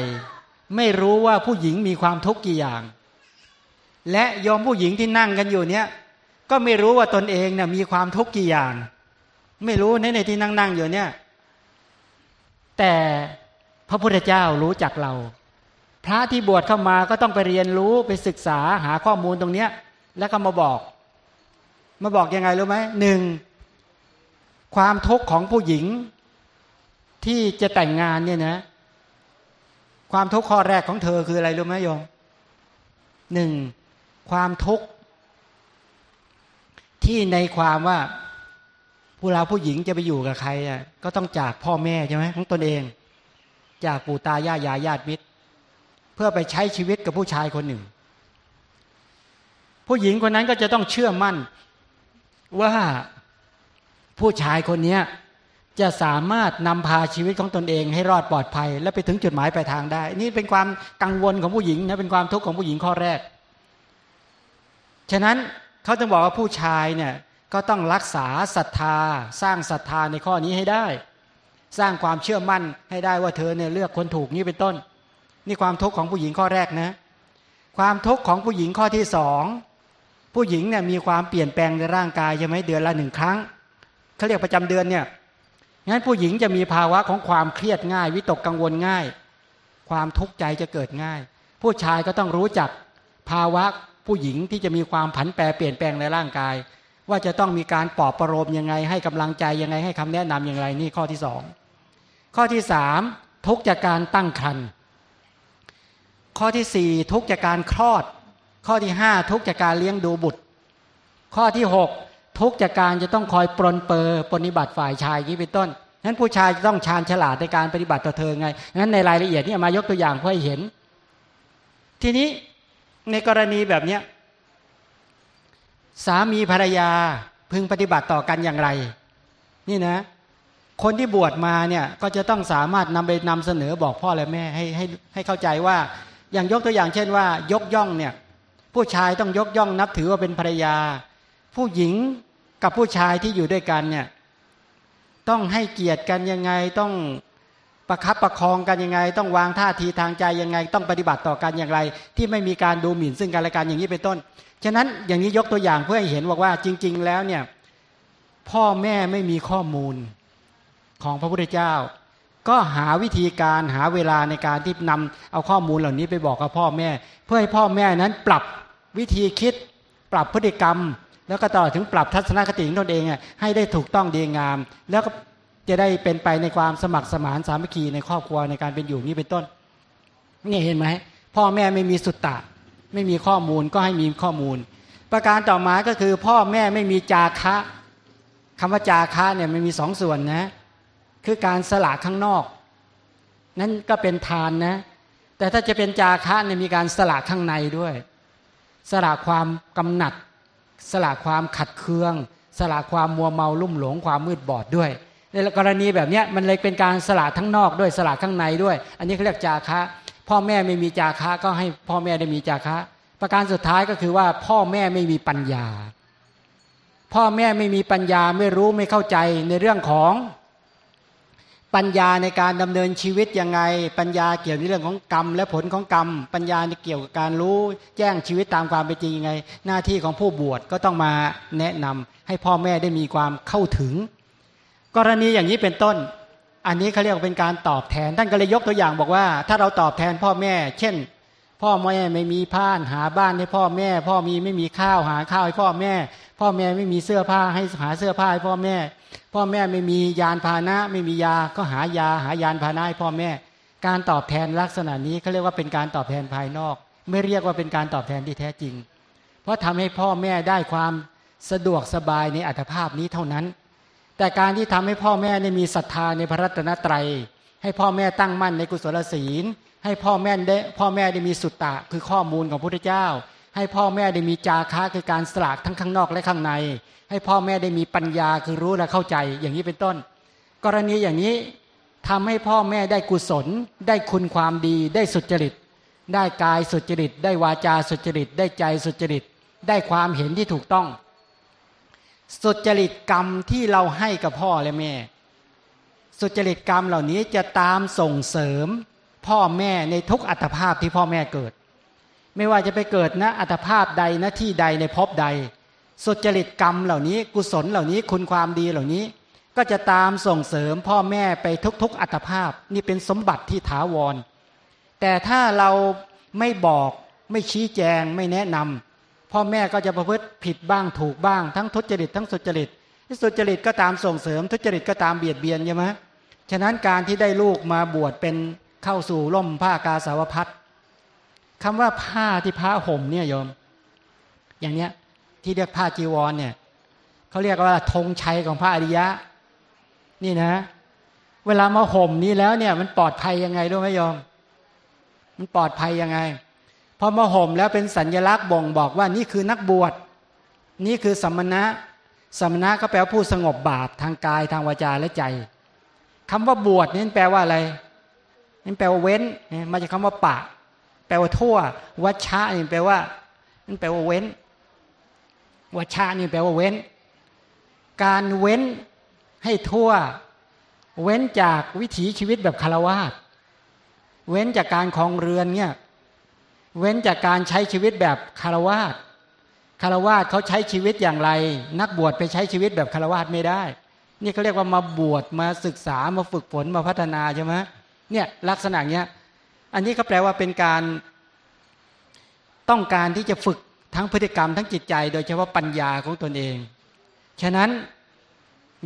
ไม่รู้ว่าผู้หญิงมีความทุกข์กี่อย่าง และโยมผู้หญิงที่นั่งกันอยู่เนี่ยก็ไม่รู้ว่าตนเองเนี่ยมีความทุกข์กี่อย่าง ไม่รู้ในในที่นั่งนั่งอยู่เนี่ย แต่พระพุทธเจ้ารู้จักเรา พระที่บวชเข้ามาก็ต้องไปเรียนรู้ไปศึกษาหาข้อมูลตรงเนี้ย แล้วก็มาบอก มาบอกยังไงรู้ไหมหนึ่ง ความทุกข์ของผู้หญิงที่จะแต่งงานเนี่ยนะ ความทุกข์ข้อแรกของเธอคืออะไรรู้ไหมโยมหนึ่งความทุกข์ที่ในความว่าผู้เราผู้หญิงจะไปอยู่กับใครอะก็ต้องจากพ่อแม่ใช่ไหมของตนเอง จากปู่ตายายาญาติมิตร เพื่อไปใช้ชีวิตกับผู้ชายคนหนึ่ง ผู้หญิงคนนั้นก็จะต้องเชื่อมั่นว่า ผู้ชายคนนี้จะสามารถนำพาชีวิตของตนเองให้รอดปลอดภัย และไปถึงจุดหมายปลายทางได้ นี่เป็นความกังวลของผู้หญิงนะเป็นความทุกข์ของผู้หญิงข้อแรก ฉะนั้นเขาต้องบอกว่าผู้ชายเนี่ยก็ต้องรักษาศรัทธา สร้างศรัทธาในข้อนี้ให้ได้ สร้างความเชื่อมั่นให้ได้ว่าเธอเนี่ยเลือกคนถูกนี่เป็นต้น นี่ความทุกข์ของผู้หญิงข้อแรกนะ ความทุกข์ของผู้หญิงข้อที่สองผู้หญิงเนี่ยมีความเปลี่ยนแปลงในร่างกายใช่ไหมเดือนละหนึ่งครั้ง เขาเรียกประจำเดือนเนี่ยงั้นผู้หญิงจะมีภาวะของความเครียดง่าย วิตกกังวลง่าย ความทุกข์ใจจะเกิดง่าย ผู้ชายก็ต้องรู้จักภาวะผู้หญิงที่จะมีความผันแปรเปลี่ยนแปลงในร่างกาย ว่าจะต้องมีการปลอบประโลมยังไง ให้กำลังใจยังไงให้คำแนะนำอย่างไรนี่ข้อที่สองข้อที่สามทุกจากการตั้งครรภ์ข้อที่สี่ทุกจากการคลอด ข้อที่ห้าทุกจากการเลี้ยงดูบุตร ข้อที่หก ทุกจากการจะต้องคอยปรนเปอร์ปฏิบัติฝ่ายชายนี้เป็นต้นนั้นผู้ชายจะต้องชาญฉลาดในการปฏิบัติต่อเธอไงงั้นในรายละเอียดนี่มายกตัวอย่างเพื่อให้เห็น ทีนี้ในกรณีแบบเนี้ยสามีภรรยาพึงปฏิบัติต่อกันอย่างไร นี่นะ คนที่บวชมาเนี่ยก็จะต้องสามารถนำไปนำเสนอบอกพ่อและแม่ให้ให้ให้เข้าใจว่า อย่างยกตัวอย่างเช่นว่า ยกย่องเนี่ย ผู้ชายต้องยกย่องนับถือว่าเป็นภรรยา ผู้หญิง กับผู้ชายที่อยู่ด้วยกันเนี่ยต้องให้เกียรติกันยังไงต้องประคับประคองกันยังไง ต้องวางท่าทีทางใจยังไง ต้องปฏิบัติต่อกันอย่างไร ที่ไม่มีการดูหมิ่นซึ่งกันและกันอย่างนี้เป็นต้น ฉะนั้นอย่างนี้ยกตัวอย่างเพื่อให้เห็นบอกว่าจริง ๆ แล้วเนี่ยพ่อแม่ไม่มีข้อมูลของพระพุทธเจ้า ก็หาวิธีการหาเวลาในการที่นำเอาข้อมูลเหล่านี้ไปบอกกับพ่อแม่ เพื่อให้พ่อแม่นั้นปรับวิธีคิด ปรับพฤติกรรม แล้วก็ต่อถึงปรับทัศนคติของตนเองให้ได้ถูกต้องดีงาม แล้วก็จะได้เป็นไปในความสมัครสมานสามัคคีในครอบครัวในการเป็นอยู่นี้เป็นต้นนี่เห็นไหมพ่อแม่ไม่มีสุตตะ ไม่มีข้อมูลก็ให้มีข้อมูล ประการต่อมาก็คือพ่อแม่ไม่มีจาคะคำว่าจาคะเนี่ยมันมีสองส่วนนะ คือการสละข้างนอก นั่นก็เป็นทานนะ แต่ถ้าจะเป็นจาคะเนี่ยมีการสละข้างในด้วย สละความกำหนัด สละความขัดเคือง สละความมัวเมาลุ่มหลงความมืดบอดด้วย ในกรณีแบบนี้มันเลยเป็นการสละทั้งนอกด้วยสละข้างในด้วย อันนี้เขาเรียกจาคะ พ่อแม่ไม่มีจาคะก็ให้พ่อแม่ได้มีจาคะ ประการสุดท้ายก็คือว่าพ่อแม่ไม่มีปัญญา พ่อแม่ไม่มีปัญญาไม่รู้ไม่เข้าใจในเรื่องของ ปัญญาในการดำเนินชีวิตยังไง ปัญญาเกี่ยวในเรื่องของกรรม และผลของกรรม ปัญญาเกี่ยวกับการรู้แจ้งชีวิตตามความเป็นจริงยังไง หน้าที่ของผู้บวชก็ต้องมาแนะนำให้พ่อแม่ได้มีความเข้าถึง กรณีอย่างนี้เป็นต้น อันนี้เขาเรียกว่าเป็นการตอบแทนท่านก็เลยยกตัวอย่างบอกว่า ถ้าเราตอบแทนพ่อแม่ เช่น พ่อแม่ไม่มีผ้าหาบ้านให้พ่อแม่ พ่อมีไม่มีข้าวหาข้าวให้พ่อแม่ พ่อแม่ไม่มีเสื้อผ้าให้หาเสื้อผ้าให้พ่อแม่ พ่อแม่ไม่มียานพาหนะ ไม่มียาก็หายาหายานพาหนะให้พ่อแม่ การตอบแทนลักษณะนี้เขาเรียกว่าเป็นการตอบแทนภายนอก ไม่เรียกว่าเป็นการตอบแทนที่แท้จริง เพราะทำให้พ่อแม่ได้ความสะดวกสบายในอัตภาพนี้เท่านั้น แต่การที่ทำให้พ่อแม่ได้มีศรัทธาในพระรัตนตรัย ให้พ่อแม่ตั้งมั่นในกุศลศีล ให้พ่อแม่ได้พ่อแม่ได้มีสุตตะ คือข้อมูลของพระพุทธเจ้า ให้พ่อแม่ได้มีจาคะคือการสลากทั้งข้างนอกและข้างใน ให้พ่อแม่ได้มีปัญญาคือรู้และเข้าใจอย่างนี้เป็นต้น กรณีอย่างนี้ทำให้พ่อแม่ได้กุศล ได้คุณความดี ได้สุจริต ได้กายสุจริต ได้วาจาสุจริต ได้ใจสุจริต ได้ความเห็นที่ถูกต้อง สุจริตกรรมที่เราให้กับพ่อและแม่ สุจริตกรรมเหล่านี้จะตามส่งเสริมพ่อแม่ในทุกอัตภาพที่พ่อแม่เกิด ไม่ว่าจะไปเกิดนะอัตภาพใดนะที่ใดในภพใด สุจริตกรรมเหล่านี้ กุศลเหล่านี้คุณความดีเหล่านี้ ก็จะตามส่งเสริมพ่อแม่ไปทุก ๆ อัตภาพ นี่เป็นสมบัติที่ถาวร แต่ถ้าเราไม่บอกไม่ชี้แจงไม่แนะนำพ่อแม่ก็จะประพฤติผิดบ้างถูกบ้าง ทั้งทุจริตทั้งสุจริตสุจริตก็ตามส่งเสริม ทุจริตก็ตามเบียดเบียนใช่ไหมฉะนั้นการที่ได้ลูกมาบวชเป็นเข้าสู่ร่มผ้ากาสาวพัดคำว่าผ้าที่พระห่มเนี่ยโยม อย่างเนี้ย ที่เรียกผ้าจีวรเนี่ยเขาเรียกว่าธงชัยของพระอริยะ นี่นะ เวลามาห่มนี้แล้วเนี่ยมันปลอดภัยยังไงรู้ไหมโยม มันปลอดภัยยังไงพอมาห่มแล้วเป็นสัญญลักษณ์บ่งบอกว่านี่คือนักบวช นี่คือสัมมณะสัมมณะก็แปลว่าผู้สงบบาปทางกายทางวาจาและใจคำว่าบวชนี่แปลว่าอะไรนี่แปลว่าเว้นมาจากคาว่าปะ แปลว่าทั่ว วัชชะนี่แปลว่านั่นแปลว่าเว้น วัชชะนี่แปลว่าเว้น การเว้นให้ทั่ว เว้นจากวิถีชีวิตแบบคารวาสเว้นจากการคลองเรือนเนี่ยเว้นจากการใช้ชีวิตแบบคารวาสคารวาสเขาใช้ชีวิตอย่างไร นักบวชไปใช้ชีวิตแบบคารวาสไม่ได้ นี่เขาเรียกว่ามาบวชมาศึกษามาฝึกฝนมาพัฒนาใช่ไหมเนี่ยลักษณะเนี้ยอันนี้ก็แปลว่าเป็นการต้องการที่จะฝึก ทั้งพฤติกรรมทั้งจิตใจ โดยเฉพาะปัญญาของตนเอง ฉะนั้น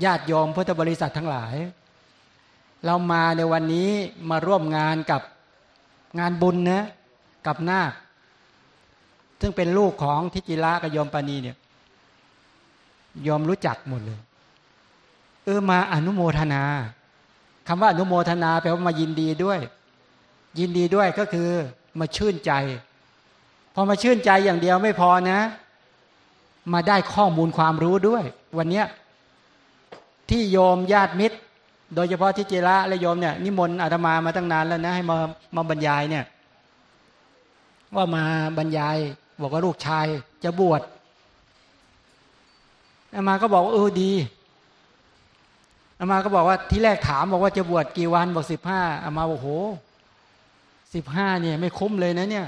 ญาติโยมพุทธบริษัททั้งหลาย เรามาในวันนี้มาร่วมงานกับงานบุญนะกับนาค ซึ่งเป็นลูกของทิจิระกับยมปานีเนี่ยยอมรู้จักหมดเลย เออมาอนุโมทนาคำว่าอนุโมทนาแปลว่ามายินดีด้วย ยินดีด้วยก็คือมาชื่นใจ พอมาชื่นใจอย่างเดียวไม่พอนะ มาได้ข้อมูลความรู้ด้วย วันเนี้ยที่โยมญาติมิตร โดยเฉพาะที่เจระและโยมเนี่ยนิมนต์อาตมามาตั้งนานแล้วนะ ให้มามาบรรยายเนี่ย ว่ามาบรรยาย บอกว่าลูกชายจะบวชอามาก็บอกว่าเออดีอามาก็บอกว่าที่แรกถามบอกว่าจะบวชกี่วันบอกสิบห้าอามาบอกโหสิบห้าเนี่ย ไม่คุ้มเลยนะเนี่ย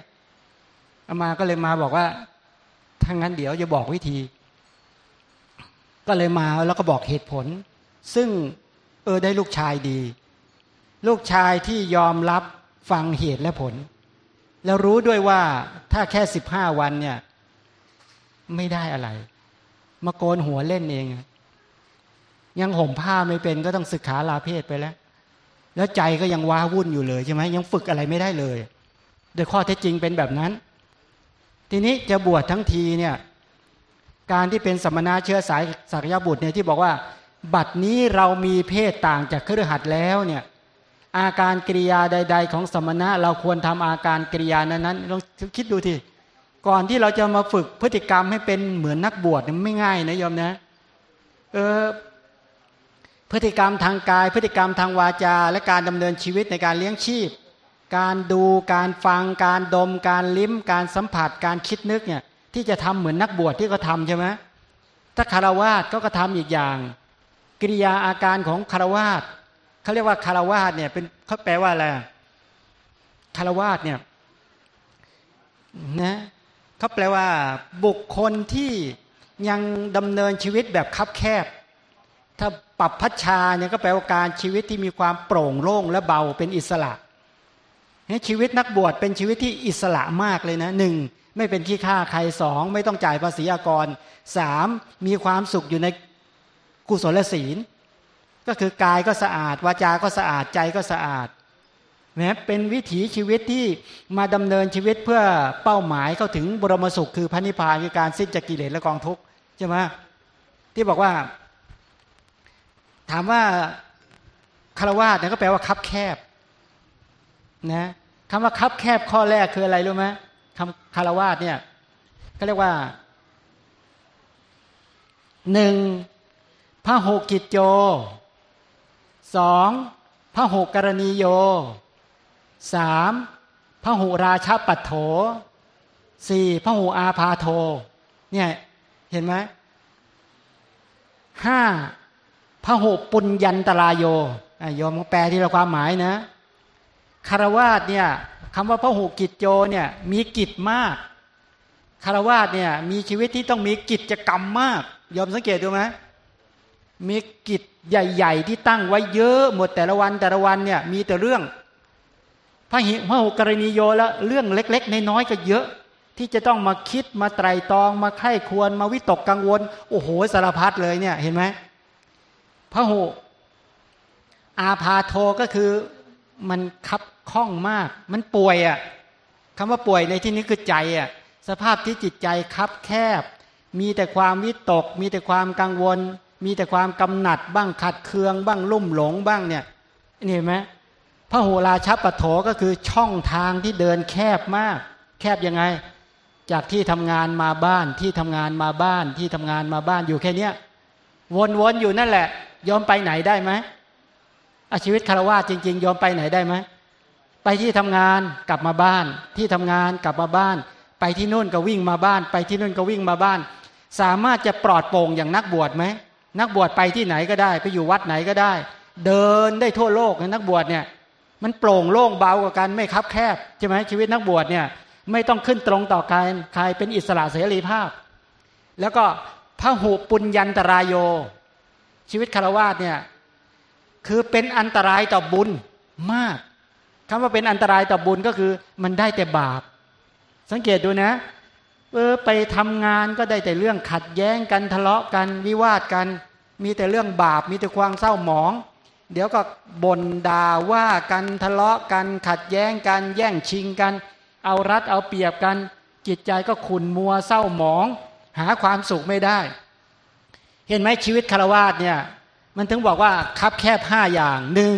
อามาก็เลยมาบอกว่าถ้างั้นเดี๋ยวจะบอกวิธี ก็เลยมาแล้วก็บอกเหตุผล ซึ่งเออได้ลูกชายดี ลูกชายที่ยอมรับฟังเหตุและผล แล้วรู้ด้วยว่าถ้าแค่สิบห้าวันเนี่ย ไม่ได้อะไร มาโกนหัวเล่นเอง ยังห่มผ้าไม่เป็นก็ต้องศึกษาลาเพศไปแล้ว แล้วใจก็ยังว้าวุ่นอยู่เลยใช่ไหมยังฝึกอะไรไม่ได้เลย โดยข้อเท็จจริงเป็นแบบนั้น ทีนี้จะบวชทั้งทีเนี่ยการที่เป็นสมณะเชื้อสายสักยบุตรเนี่ยที่บอกว่า บัดนี้เรามีเพศต่างจากเครือขัดแล้วเนี่ยอาการกริยาใด ๆ ของสมณะเราควรทำอาการกริยานั้นนั้นลองคิดดูทีก่อนที่เราจะมาฝึกพฤติกรรมให้เป็นเหมือนนักบวชนี่ไม่ง่ายนะยอมนะเออพฤติกรรมทางกาย พฤติกรรมทางวาจา และการดำเนินชีวิตในการเลี้ยงชีพ การดูการฟังการดมการลิ้มการสัมผัสการคิดนึกเนี่ยที่จะทำเหมือนนักบวชที่เขาทาใช่ไหมถ้าคารวาสก็กระทำอีกอย่าง กิริยาอาการของคารวาสเขาเรียกว่าคารวาสเนี่ยเป็นเขาแปลว่าอะไรคารวาสเนี่ยนะเขาแปลว่า บุคคลที่ยังดำเนินชีวิตแบบคับแคบ ถ้าปรับพัชชาเนี่ยก็แปลว่าการชีวิตที่มีความโปร่งโล่งและเบาเป็นอิสระ ให้ชีวิตนักบวชเป็นชีวิตที่อิสระมากเลยนะหนึ่งไม่เป็นขี้ข้าใครสองไม่ต้องจ่ายภาษีอากรสามมีความสุขอยู่ในกุศลศีล ก็คือกายก็สะอาด วาจาก็สะอาดใจก็สะอาดแม้เป็นวิถีชีวิตที่มาดำเนินชีวิตเพื่อเป้าหมายเข้าถึงบรมสุข คือพระนิพพานคือการสิ้นจากกิเลสและกองทุกข์ใช่ไหมที่บอกว่า ถามว่าคารวะเนี่ยก็แปลว่าคับแคบ นะคำว่าคับแคบข้อแรกคืออะไรรู้ไหมคำคารวาสเนี่ยก็เรียกว่าหนึ่งพระหกกิจโจสองพระหกกรณีโยสามพระหูราชาปัตโถสี่พระหูอาพาโทเนี่ยเห็นไหมห้าพระหูปุญญันตรายโยยอมแปลที่เราความหมายนะ คารวาสเนี่ยคำว่าพระหูกิจโจเนี่ยมีกิจมากคารวาสเนี่ยมีชีวิตที่ต้องมีกิจกรรมมากยอมสังเกตดูไหมมีกิจใหญ่ ๆ ที่ตั้งไว้เยอะหมดแต่ละวันแต่ละวันเนี่ยมีแต่เรื่องพระหิพระหกรณีโยแล้วเรื่องเล็ก ๆ น้อยๆก็เยอะ ที่จะต้องมาคิดมาไตรตรองมาไข้ควรมาวิตกกังวล โอ้โหสารพัดเลยเนี่ยเห็นไหมพระหูอาพาโทก็คือ มันคับข้องมาก มันป่วยอะ่ะคำว่าป่วยในที่นี้คือใจอะ่ะสภาพที่จิตใจคับแคบ มีแต่ความวิตก มีแต่ความกังวล มีแต่ความกำหนัดบ้างขัดเคือง บ้างลุ่มหลงบ้างเนี่ยนี่เห็นไหมพระโหราชปโถก็คือช่องทางที่เดินแคบมาก แคบยังไง จากที่ทำงานมาบ้านที่ทำงานมาบ้านที่ทำงานมาบ้านอยู่แค่เนี้ยวนๆอยู่นั่นแหละ ยอมไปไหนได้ไหม อาชีวิตคารวะจริงๆยอมไปไหนได้ไหมไปที่ทำงานกลับมาบ้าน ที่ทำงานกลับมาบ้าน ไปที่นู่นก็วิ่งมาบ้าน ไปที่นู่นก็วิ่งมาบ้าน สามารถจะปลอดโปร่งอย่างนักบวชไหมนักบวชไปที่ไหนก็ได้ ไปอยู่วัดไหนก็ได้ เดินได้ทั่วโลกนักบวชเนี่ย มันโปร่งโล่งเบากว่ากันไม่คับแคบใช่ไหมชีวิตนักบวชเนี่ยไม่ต้องขึ้นตรงต่อการใครเป็นอิสระเสรีภาพ แล้วก็พระหูปุญญันตรายโย ชีวิตคารวาสเนี่ย คือเป็นอันตรายต่อบุญมากคำว่าเป็นอันตรายต่อบุญก็คือ มันได้แต่บาป สังเกตดูนะเออไปทำงานก็ได้แต่เรื่องขัดแย้งกันทะเลาะกันวิวาทกัน มีแต่เรื่องบาป มีแต่ความเศร้าหมอง เดี๋ยวก็บ่นด่าว่ากันทะเลาะกัน ขัดแย้งกัน แย่งชิงกัน เอารัดเอาเปรียบกัน จิตใจก็ขุนมัวเศร้าหมอง หาความสุขไม่ได้ เห็นไหมชีวิตคารวาสเนี่ย มันถึงบอกว่าคับแคบห้าอย่างหนึ่ง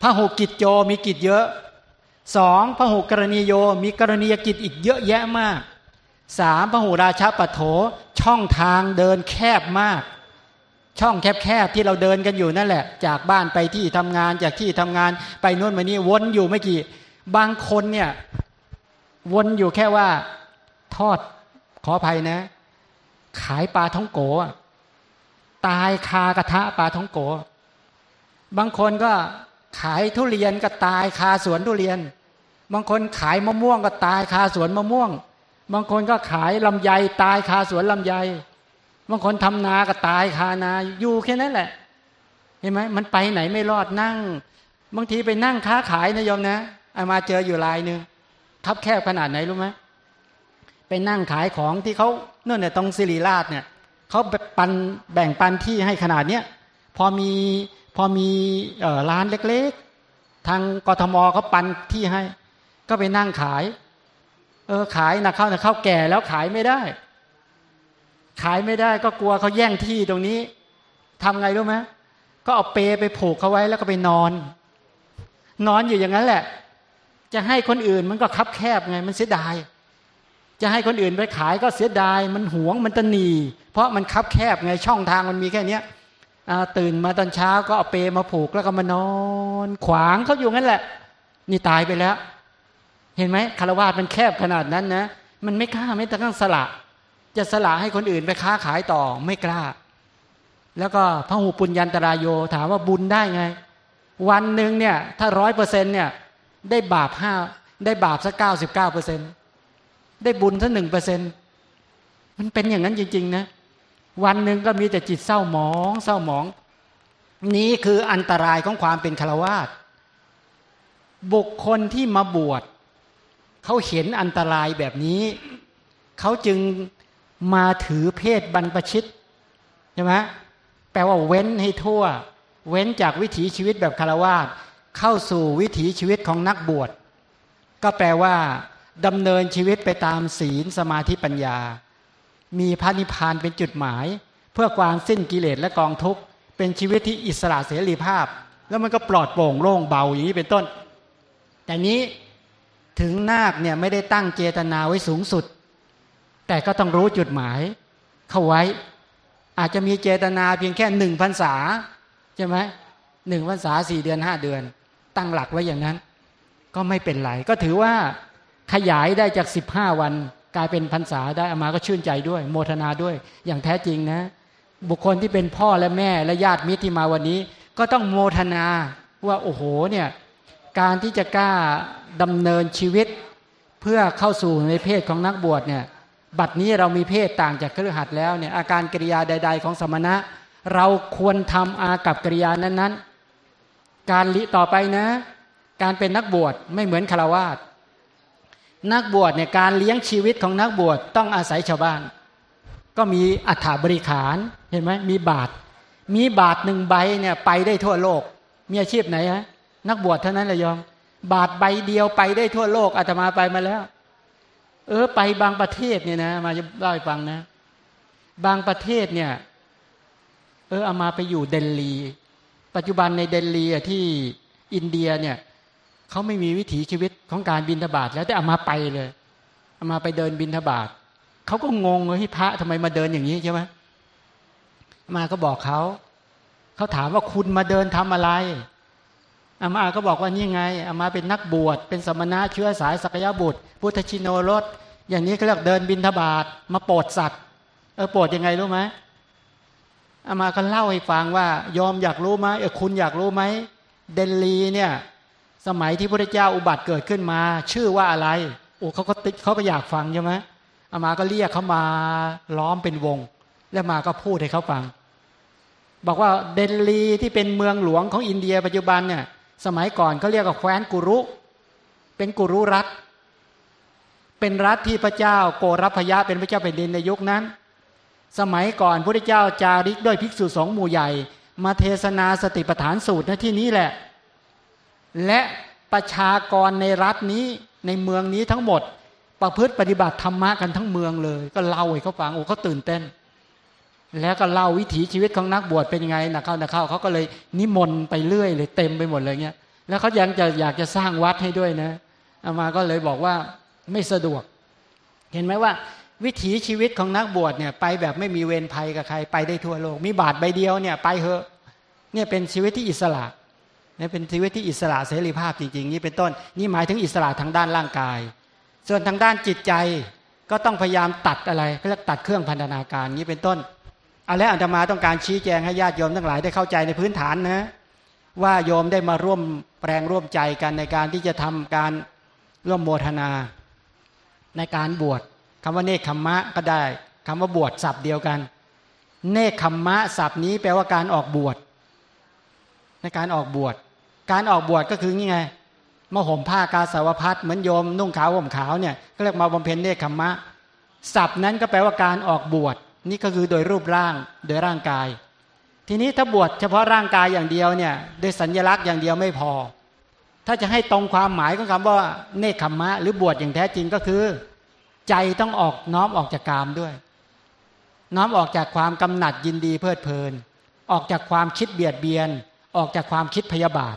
พระหูกิจโยมีกิจเยอะสองพระหูกรณีโยมีกรณียกิจอีกเยอะแยะมากสามพระหูราชาปโถช่องทางเดินแคบมาก ช่องแคบๆที่เราเดินกันอยู่นั่นแหละ จากบ้านไปที่ทำงานจากที่ทำงานไปโน่นมานี่วนอยู่ไม่กี่ บางคนเนี่ย วนอยู่แค่ว่า ทอดขออภัยนะ ขายปลาท้องโก ตายคากระทะปลาท้องโก บางคนก็ขายทุเรียนก็ตายคาสวนทุเรียน บางคนขายมะม่วงก็ตายคาสวนมะม่วง บางคนก็ขายลำไยตายคาสวนลำไย บางคนทำนาก็ตายคานา อยู่แค่นั้นแหละ เห็นไหมมันไปไหนไม่รอดนั่ง บางทีไปนั่งค้าขายนะโยมนะอามาเจออยู่ลายหนึ่งทับแคบขนาดไหนรู้ไหมไปนั่งขายของที่เขาเนื่องเนี่ยตรงสิริราชเนี่ย เขาปันแบ่งปันที่ให้ขนาดเนี้ยพอมีพอมีร้านเล็กๆ ทางกทมเขาปันที่ให้ ก็ไปนั่งขาย เออขายนะเข้านะเข้าแก่แล้วขายไม่ได้ ขายไม่ได้ก็กลัวเขาแย่งที่ตรงนี้ทำไงรู้ไหมก็เอาเปไปผูกเขาไว้แล้วก็ไปนอน นอนอยู่อย่างนั้นแหละ จะให้คนอื่นมันก็คับแคบไง มันเสียดาย จะให้คนอื่นไปขายก็เสียดาย มันหวงมันตนี เพราะมันคับแคบไงช่องทางมันมีแค่เนี้ยตื่นมาตอนเช้าก็เอาเปมาผูกแล้วก็มานอน ขวางเขาอยู่งั้นแหละ นี่ตายไปแล้ว เห็นไหมคารวาสมันแคบขนาดนั้นนะมันไม่กล้าไม่ต้องสละ จะสละให้คนอื่นไปค้าขายต่อไม่กล้า แล้วก็พระหูปุญญันตรายโยถามว่าบุญได้ไง วันหนึ่งเนี่ย ถ้าร้อยเปอร์เซ็นเนี่ย ได้บาปห้าได้บาปสักเก้าสิบเก้าเปอร์เซ็นต์ ได้บุญสักหนึ่งเปอร์เซ็นมันเป็นอย่างนั้นจริง ๆ นะ วันหนึ่งก็มีแต่จิตเศร้าหมอง เศร้าหมอง นี้คืออันตรายของความเป็นฆรวาสบุคคลที่มาบวชเขาเห็นอันตรายแบบนี้ เขาจึงมาถือเพศบรรพชิตใช่ไหมแปลว่าเว้นให้ทั่ว เว้นจากวิถีชีวิตแบบคารวาสเข้าสู่วิถีชีวิตของนักบวชก็แปลว่า ดำเนินชีวิตไปตามศีลสมาธิปัญญา มีพระนิพพานเป็นจุดหมาย เพื่อความสิ้นกิเลสและกองทุกข์ เป็นชีวิตที่อิสระเสรีภาพ แล้วมันก็ปลอดโปร่งโล่งเบาอย่างนี้เป็นต้น แต่นี้ถึงนาคเนี่ยไม่ได้ตั้งเจตนาไว้สูงสุด แต่ก็ต้องรู้จุดหมาย เข้าไว้ อาจจะมีเจตนาเพียงแค่หนึ่งพรรษาใช่ไหมหนึ่งพรรษาสี่เดือนห้าเดือน ตั้งหลักไว้อย่างนั้น ก็ไม่เป็นไรก็ถือว่า ขยายได้จากสิบห้าวัน กลายเป็นพรรษาได้อามาก็ชื่นใจด้วย โมทนาด้วยอย่างแท้จริงนะ บุคคลที่เป็นพ่อและแม่และญาติมิตรที่มาวันนี้ ก็ต้องโมทนาว่าโอ้โหเนี่ยการที่จะกล้าดำเนินชีวิต เพื่อเข้าสู่ในเพศของนักบวชเนี่ยบัดนี้เรามีเพศต่างจากเครือขัดแล้วเนี่ยอาการกิริยาใด ๆ ของสมณะ เราควรทำอากับกิริยานั้น ๆ การลิต่อไปนะ การเป็นนักบวชไม่เหมือนคารวาส นักบวชเนี่ยการเลี้ยงชีวิตของนักบวชต้องอาศัยชาวบ้าน ก็มีอัฐาบริขารเห็นไหมมีบาท มีบาทหนึ่งใบเนี่ยไปได้ทั่วโลก มีอาชีพไหนฮะนักบวชเท่านั้นเลยยอมบาทใบเดียวไปได้ทั่วโลกอาตมาไปมาแล้ว เออไปบางประเทศเนี่ยนะ มาจะเล่าให้ฟังนะ บางประเทศเนี่ย เออเอามาไปอยู่เดลี ปัจจุบันในเดลีที่อินเดียเนี่ย เขาไม่มีวิถีชีวิตของการบินทบาทแล้วแต่เอามาไปเลยเอามาไปเดินบินทบาทเขาก็งงเลยที่พระทำไมมาเดินอย่างนี้ใช่ไหมมาก็บอกเขาเขาถามว่าคุณมาเดินทำอะไรอามาก็บอกว่านี่ไงอามาเป็นนักบวชเป็นสมณะเชื้อสายสักยบุตร พุทธชินโนรสอย่างนี้เขาเรียกเดินบินทบาทมาโปรดสัตว์เออโปรดยังไงรู้ไหมอามาก็เล่าให้ฟังว่ายอมอยากรู้ไหมเออคุณอยากรู้ไหมเดลีเนี่ย สมัยที่พระเจ้าอุบัติเกิดขึ้นมา ชื่อว่าอะไรโอ้เขาก็ติดเขาก็อยากฟังใช่ไหมอามาก็เรียกเขามาล้อมเป็นวง แล้วมาก็พูดให้เขาฟัง บอกว่าเดลีที่เป็นเมืองหลวงของอินเดียปัจจุบันเนี่ย สมัยก่อนเขาเรียกว่าแคว้นกุรุ เป็นกุรุรัฐ เป็นรัฐที่พระเจ้าโกรพยะเป็นพระเจ้าแผ่นดินในยุคนั้น สมัยก่อนพระเจ้าจาริกด้วยภิกษุสองหมู่ใหญ่ มาเทศนาสติปัฏฐานสูตรณที่นี้แหละ และประชากรในรัฐนี้ในเมืองนี้ทั้งหมด ประพฤติปฏิบัติธรรมะกันทั้งเมืองเลย ก็เล่าให้เขาฟังโอ้เขาตื่นเต้น แล้วก็เล่าวิถีชีวิตของนักบวชเป็นยังไงนะเข้านะเข้าเขาก็เลยนิมนต์ไปเรื่อยเลยเต็มไปหมดเลยเงี้ยแล้วเขายังจะอยากจะสร้างวัดให้ด้วยนะอามาก็เลยบอกว่าไม่สะดวก เห็นไหมว่า วิถีชีวิตของนักบวชเนี่ยไปแบบไม่มีเวรภัยกับใครไปได้ทั่วโลก มีบาทใบเดียวเนี่ยไปเหอะเนี่ยเป็นชีวิตที่อิสระ นี่เป็นชีวิตที่อิสระเสรีภาพจริงๆนี่เป็นต้น นี่หมายถึงอิสระทางด้านร่างกาย ส่วนทางด้านจิตใจก็ต้องพยายามตัดอะไรก็เรียกตัดเครื่องพันธนาการนี้เป็นต้นเอาแล้วอาตมาต้องการชี้แจงให้ญาติโยมทั้งหลายได้เข้าใจในพื้นฐานนะว่าโยมได้มาร่วมแปลงร่วมใจกันในการที่จะทำการร่วมโมทนา ในการบวชคำว่าเนคขมมะก็ได้คำว่าบวชศัพท์เดียวกัน เนคขมมะศัพท์นี้แปลว่าการออกบวชในการออกบวช การออกบวชก็คือนี่ไงมาห่มผ้ากาสาวพัดเหมือนโยมนุ่งขาวห่มขาวเนี่ยก็เรียกมาบำเพ็ญเนคขมมะศัพท์นั้นก็แปลว่าการออกบวชนี่ก็คือโดยรูปร่างโดยร่างกาย ทีนี้ถ้าบวชเฉพาะร่างกายอย่างเดียวเนี่ยโดยสัญญลักษณ์อย่างเดียวไม่พอ ถ้าจะให้ตรงความหมายของคำว่าเนคขมมะ หรือบวชอย่างแท้จริงก็คือ ใจต้องออกน้อมออกจากกามด้วย น้อมออกจากความกำหนัดยินดีเพลิดเพลิน ออกจากความคิดเบียดเบียน ออกจากความคิดพยาบาท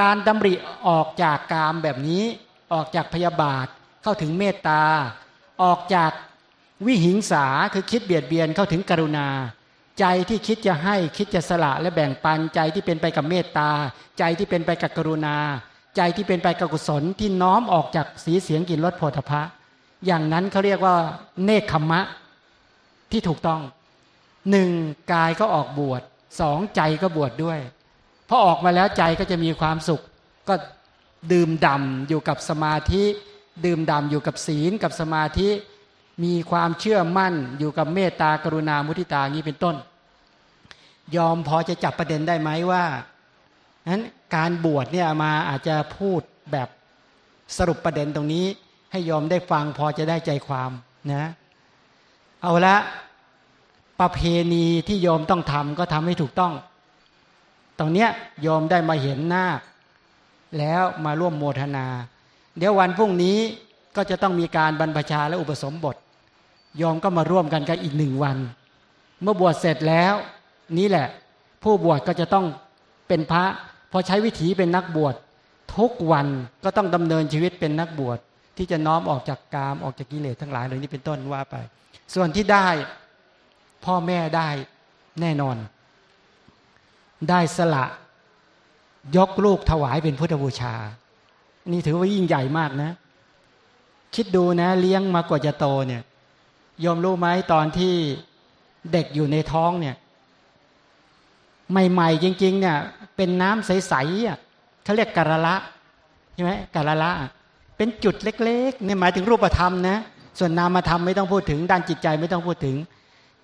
การดำริออกจากกามแบบนี้ ออกจากพยาบาทเข้าถึงเมตตา ออกจากวิหิงสาคือคิดเบียดเบียนเข้าถึงกรุณา ใจที่คิดจะให้คิดจะสละและแบ่งปันใจที่เป็นไปกับเมตตา ใจที่เป็นไปกับกรุณา ใจที่เป็นไปกับกุศลที่น้อมออกจากสีเสียงกลิ่นรสโผฏฐะอย่างนั้นเขาเรียกว่าเนคขมมะที่ถูกต้องหนึ่งกายก็ออกบวชสองใจก็บวชดด้วย อออกมาแล้วใจก็จะมีความสุข ก็ดื่มดำอยู่กับสมาธิ ดื่มดำอยู่กับศีลกับสมาธิ มีความเชื่อมั่นอยู่กับเมตตากรุณามุทิตางี้เป็นต้น ยอมพอจะจับประเด็นได้ไหมว่านั้นการบวชเนี่ยมาอาจจะพูดแบบสรุปประเด็นตรงนี้ ให้ยอมได้ฟังพอจะได้ใจความนะ เอาละประเพณีที่ยอมต้องทำก็ทำให้ถูกต้อง ตรงเนี้ยยอมได้มาเห็นหน้า แล้วมาร่วมโมทนา เดี๋ยววันพรุ่งนี้ก็จะต้องมีการบรรพชาและอุปสมบท ยอมก็มาร่วมกันกันอีกหนึ่งวัน เมื่อบวชเสร็จแล้ว นี่แหละ ผู้บวชก็จะต้องเป็นพระพอใช้วิถีเป็นนักบวชทุกวันก็ต้องดำเนินชีวิตเป็นนักบวชที่จะน้อมออกจากกามออกจากกิเลสทั้งหลายเหล่านี้เป็นต้นว่าไป ส่วนที่ได้พ่อแม่ได้แน่นอน ได้สละยกลูกถวายเป็นพุทธบูชา นี่ถือว่ายิ่งใหญ่มากนะ คิดดูนะเลี้ยงมากว่าจะโตเนี่ยยอมรู้ไหมตอนที่เด็กอยู่ในท้องเนี่ย ใหม่ๆจริง ๆ เนี่ย เป็นน้ำใสๆอะเขาเรียกกะระละใช่ไหมกะระละ เป็นจุดเล็กๆเนี่ยหมายถึงรูปธรรมนะ ส่วนนามธรรมไม่ต้องพูดถึง ด้านจิตใจไม่ต้องพูดถึง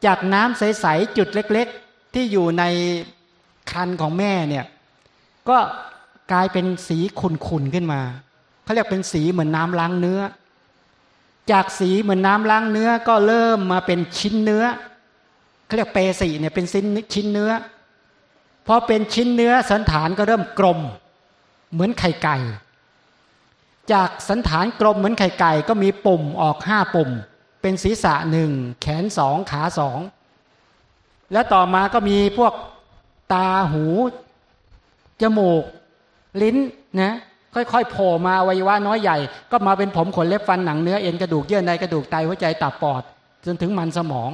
จากน้ำใสๆจุดเล็ก ๆ ที่อยู่ใน คันของแม่เนี่ยก็กลายเป็นสีขุ่นๆขึ้นมาเขาเรียกเป็นสีเหมือนน้ำล้างเนื้อ จากสีเหมือนน้ำล้างเนื้อก็เริ่มมาเป็นชิ้นเนื้อเขาเรียกเปสีเนี่ยเป็นชิ้นชิ้นเนื้อพอเป็นชิ้นเนื้อสันฐานก็เริ่มกลม เหมือนไข่ไก่ จากสันฐานกลมเหมือนไข่ไก่ก็มีปุ่มออกห้าปุ่ม เป็นศีรษะหนึ่งแขนสองขาสองแล้วต่อมาก็มีพวก ตาหู จมูก ลิ้นนะค่อยๆโผล่มาวัยวะน้อยใหญ่ ก็มาเป็นผมขนเล็บฟันหนังเนื้อเอ็นกระดูกเยื่อในกระดูกไตหัวใจตับปอด จนถึงมันสมอง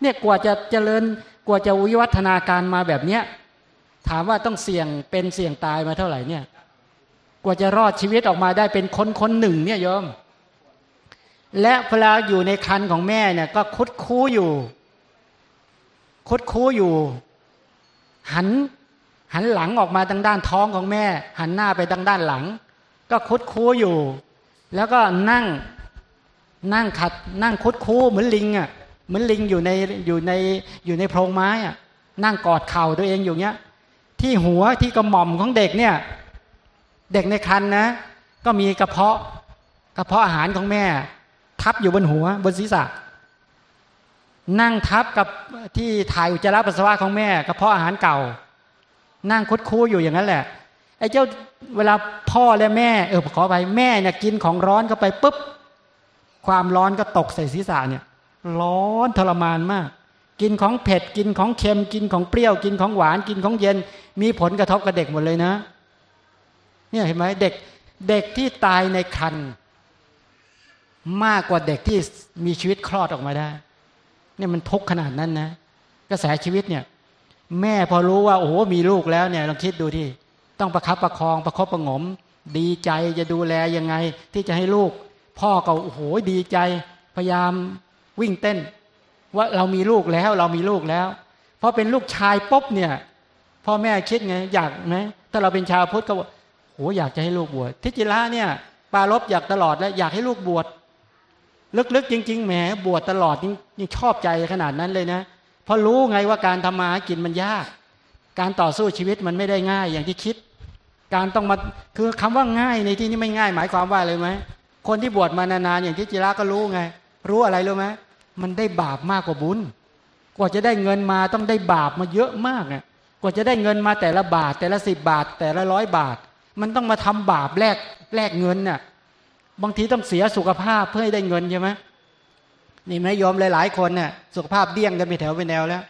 เนี่ยกว่าจะเจริญกว่าจะวิวัฒนาการมาแบบเนี้ยถามว่าต้องเสี่ยงเป็นเสี่ยงตายมาเท่าไหร่เนี่ย กว่าจะรอดชีวิตออกมาได้เป็นคนคนหนึ่งเนี่ยโยม และเวลาอยู่ในคันของแม่เนี่ย ก็คุดคู้อยู่ คุดคู้อยู่ หันหันหลังออกมาทางด้านท้องของแม่ หันหน้าไปทางด้านหลัง ก็คุดคู้อยู่ แล้วก็นั่งนั่งขัดนั่งคุดคู้เหมือนลิงอะเหมือนลิงอยู่ในอยู่ในอยู่ในโพรงไม้อะนั่งกอดเข่าตัวเองอยู่เงี้ย ที่หัวที่กระหม่อมของเด็กเนี่ย เด็กในคันนะ ก็มีกระเพาะกระเพาะอาหารของแม่ ทับอยู่บนหัวบนศีรษะ นั่งทับกับที่ถ่ายอุจจาระปัสสาวะของแม่กระเพาะอาหารเก่า นั่งคุดคู้อยู่อย่างนั้นแหละไอ้เจ้าเวลาพ่อและแม่เออขอไปแม่เนี่ยกินของร้อนเข้าไปปุ๊บความร้อนก็ตกใส่ศีรษะเนี่ย ร้อนทรมานมาก กินของเผ็ดกินของเค็มกินของเปรี้ยวกินของหวานกินของเย็น มีผลกระทบกับเด็กหมดเลยนะ เนี่ยเห็นไหมเด็กเด็กที่ตายในคันมากกว่าเด็กที่มีชีวิตคลอดออกมาได้ เนี่ยมันทุกข์ขนาดนั้นนะกระแสชีวิตเนี่ย แม่พอรู้ว่า โอ้โหมีลูกแล้วเนี่ยลองคิดดูที่ต้องประคับประคองประคบประงม ดีใจจะดูแลยังไง ที่จะให้ลูก พ่อก็โอ้โหดีใจ พยายามวิ่งเต้น ว่าเรามีลูกแล้วเรามีลูกแล้วพอเป็นลูกชายปุ๊บเนี่ยพ่อแม่คิดไงอยากไหมถ้าเราเป็นชาวพุทธก็โหอยากจะให้ลูกบวชทิจิระเนี่ยปาลบอยากตลอดแล้วอยากให้ลูกบวช ลึกๆจริง ๆ แหมบวชตลอดยิ่งชอบใจขนาดนั้นเลยนะ เพราะรู้ไงว่าการทำมาหากินมันยาก การต่อสู้ชีวิตมันไม่ได้ง่ายอย่างที่คิด การต้องมาคือคำว่าง่ายในที่นี้ไม่ง่าย หมายความว่าเลยไหมคนที่บวชมานานๆอย่างที่จิระก็รู้ไง รู้อะไรรู้ไหมมันได้บาปมากกว่าบุญ กว่าจะได้เงินมาต้องได้บาปมาเยอะมากอะกว่าจะได้เงินมาแต่ละบาท แต่ละสิบบาท แต่ละร้อยบาท มันต้องมาทำบาปแลกแลกเงินน่ะ บางทีต้องเสียสุขภาพเพื่อให้ได้เงินใช่ไหมนี่ไหมยอมหลาย ๆ คนเนี่ยสุขภาพเดี้ยงกันไปแถวไปแนวแล้ว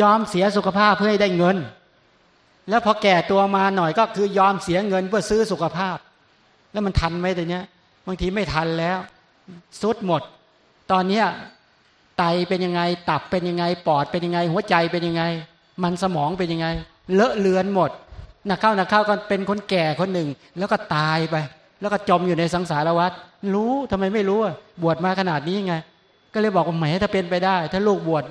ยอมเสียสุขภาพเพื่อให้ได้เงิน แล้วพอแก่ตัวมาหน่อยก็คือยอมเสียเงินเพื่อซื้อสุขภาพ แล้วมันทันไหมแต่เนี้ย บางทีไม่ทันแล้วสุดหมด ตอนเนี้ยไตเป็นยังไง ตับเป็นยังไง ปอดเป็นยังไง หัวใจเป็นยังไง มันสมองเป็นยังไง เลอะเลือนหมดนักเข้านักเข้าก็เป็นคนแก่คนหนึ่ง แล้วก็ตายไป แล้วก็จมอยู่ในสังสารวัฏรู้ทำไมไม่รู้บวชมาขนาดนี้ไง ก็เลยบอกว่าแหมถ้าเป็นไปได้ ถ้าลูกบวช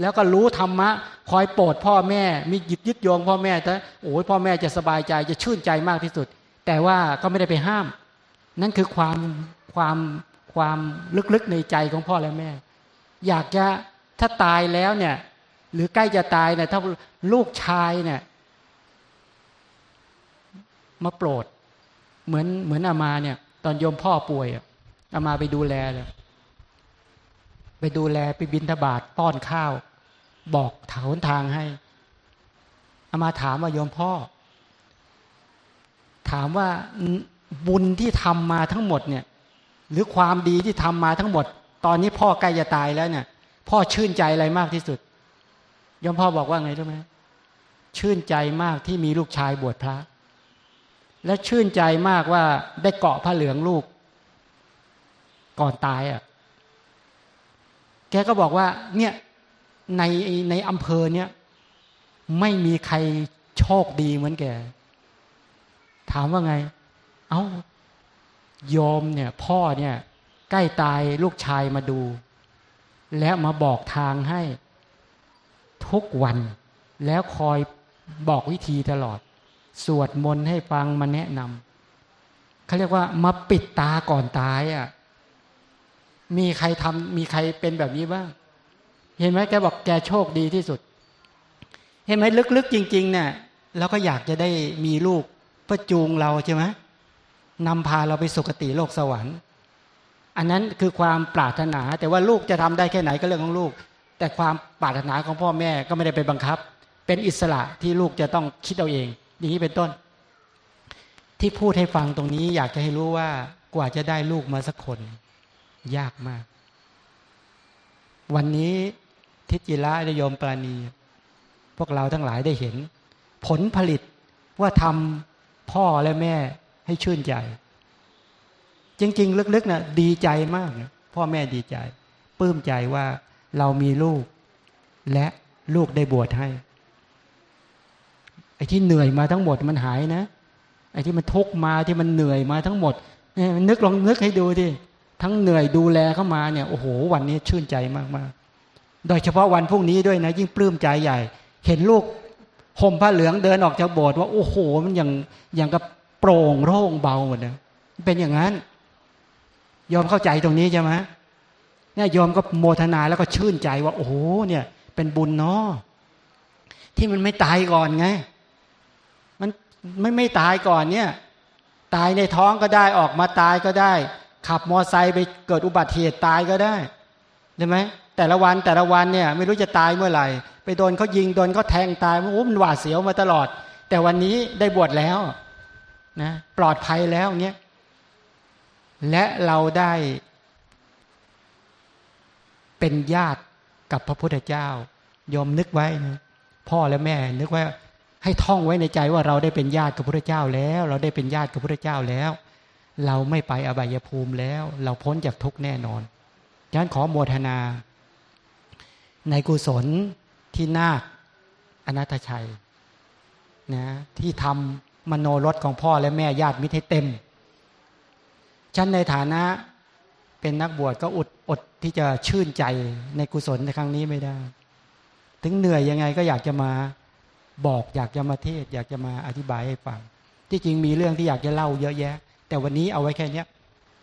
แล้วก็รู้ธรรมะ คอยโปรดพ่อแม่ มียึดยึดโยงพ่อแม่ถ้าโอ้ยพ่อแม่จะสบายใจจะชื่นใจมากที่สุด แต่ว่าก็ไม่ได้ไปห้าม นั่นคือความความความลึกๆในใจของพ่อและแม่ อยากจะถ้าตายแล้วเนี่ย หรือใกล้จะตายเนี่ยถ้าลูกชายเนี่ยมาโปรด เหมือนเหมือนอามาเนี่ย ตอนโยมพ่อป่วยอามาไปดูแลเลยไปดูแลไปบินทบาทป้อนข้าว บอกถานทางให้อามาถามว่าโยมพ่อ ถามว่าบุญที่ทำมาทั้งหมดเนี่ย หรือความดีที่ทำมาทั้งหมด ตอนนี้พ่อใกล้จะตายแล้วเนี่ย พ่อชื่นใจอะไรมากที่สุดยมพ่อบอกว่าไงรู้ไหมชื่นใจมากที่มีลูกชายบวชพระ และชื่นใจมากว่าได้เกาะผ้าเหลืองลูก ก่อนตายอะ่ะ แกก็บอกว่า เนี่ยในในอำเภอเนี่ย ไม่มีใครโชคดีเหมือนแก ถามว่าไง เอา้ายอมเนี่ย พ่อเนี่ย ใกล้ตายลูกชายมาดู แล้วมาบอกทางให้ ทุกวัน แล้วคอยบอกวิธีตลอด สวดมนต์ให้ฟังมาแนะนำเขาเรียกว่ามาปิดตาก่อนตายอะ่ะมีใครทำมีใครเป็นแบบนี้บ้าง เห็นไหมแกบอกแกโชคดีที่สุด เห็นไหมลึกๆจริงๆเนี่ยเราก็อยากจะได้มีลูกเพื่อจูงเราใช่ไหมนำพาเราไปสุคติโลกสวรรค์ อันนั้นคือความปรารถนา แต่ว่าลูกจะทำได้แค่ไหนก็เรื่องของลูก แต่ความปรารถนาของพ่อแม่ก็ไม่ได้ไปบังคับ เป็นอิสระที่ลูกจะต้องคิดเอาเอง อย่างนี้เป็นต้น ที่พูดให้ฟังตรงนี้ อยากจะให้รู้ว่ากว่าจะได้ลูกมาสักคน ยากมาก วันนี้ทิจิระได้ยมปราณี พวกเราทั้งหลายได้เห็น ผลผลิตว่าทำพ่อและแม่ให้ชื่นใจ จริง ๆ ลึกๆนะ่ะดีใจมากนะพ่อแม่ดีใจปลื้มใจว่าเรามีลูก และลูกได้บวชให้ ไอ้ที่เหนื่อยมาทั้งหมดมันหายนะ ไอ้ที่มันทุกมาที่มันเหนื่อยมาทั้งหมดเนี่ยนึกลองนึกให้ดูดิทั้งเหนื่อยดูแลเข้ามาเนี่ยโอ้โหวันนี้ชื่นใจมากๆ โดยเฉพาะวันพรุ่งนี้ด้วยนะ ยิ่งปลื้มใจใหญ่ เห็นลูกห่มผ้าเหลืองเดินออกจากโบสถ์ว่าโอ้โห มันอย่างอย่างกับโปร่งโล่งเบาหมดนะเป็นอย่างนั้น ยอมเข้าใจตรงนี้ใช่ไหมเนี่ยยอมก็โมทนาแล้วก็ชื่นใจว่า โอ้โหเนี่ย เป็นบุญเนาะที่มันไม่ตายก่อนไง ไม่ไม่ตายก่อนเนี่ย ตายในท้องก็ได้ออกมาตายก็ได้ ขับมอไซค์ไปเกิดอุบัติเหตุตายก็ได้ใช่ไหมแต่ละวันแต่ละวันเนี่ย ไม่รู้จะตายเมื่อไหร่ ไปโดนเขายิงโดนเขาแทงตายโอ้มันหวาดเสียวมาตลอด แต่วันนี้ได้บวชแล้วนะปลอดภัยแล้วเนี้ยและเราได้เป็นญาติกับพระพุทธเจ้ายอมนึกไว้นะพ่อและแม่นึกไว้ ให้ท่องไว้ในใจว่าเราได้เป็นญาติกับพระพุทธเจ้าแล้ว เราได้เป็นญาติกับพระพุทธเจ้าแล้ว เราไม่ไปอบายภูมิแล้ว เราพ้นจากทุกแน่นอนฉะนั้นขอโมทนา ในกุศลที่นาคอนัตชัยนะที่ทำมโนรถของพ่อและแม่ญาติมิตรให้เต็ม ฉันในฐานะเป็นนักบวชก็อดอดที่จะชื่นใจในกุศลในครั้งนี้ไม่ได้ ถึงเหนื่อยยังไงก็อยากจะมา บอกอยากจะมาเทศ อยากจะมาอธิบายให้ฟัง ที่จริงมีเรื่องที่อยากจะเล่าเยอะแยะ แต่วันนี้เอาไว้แค่นี้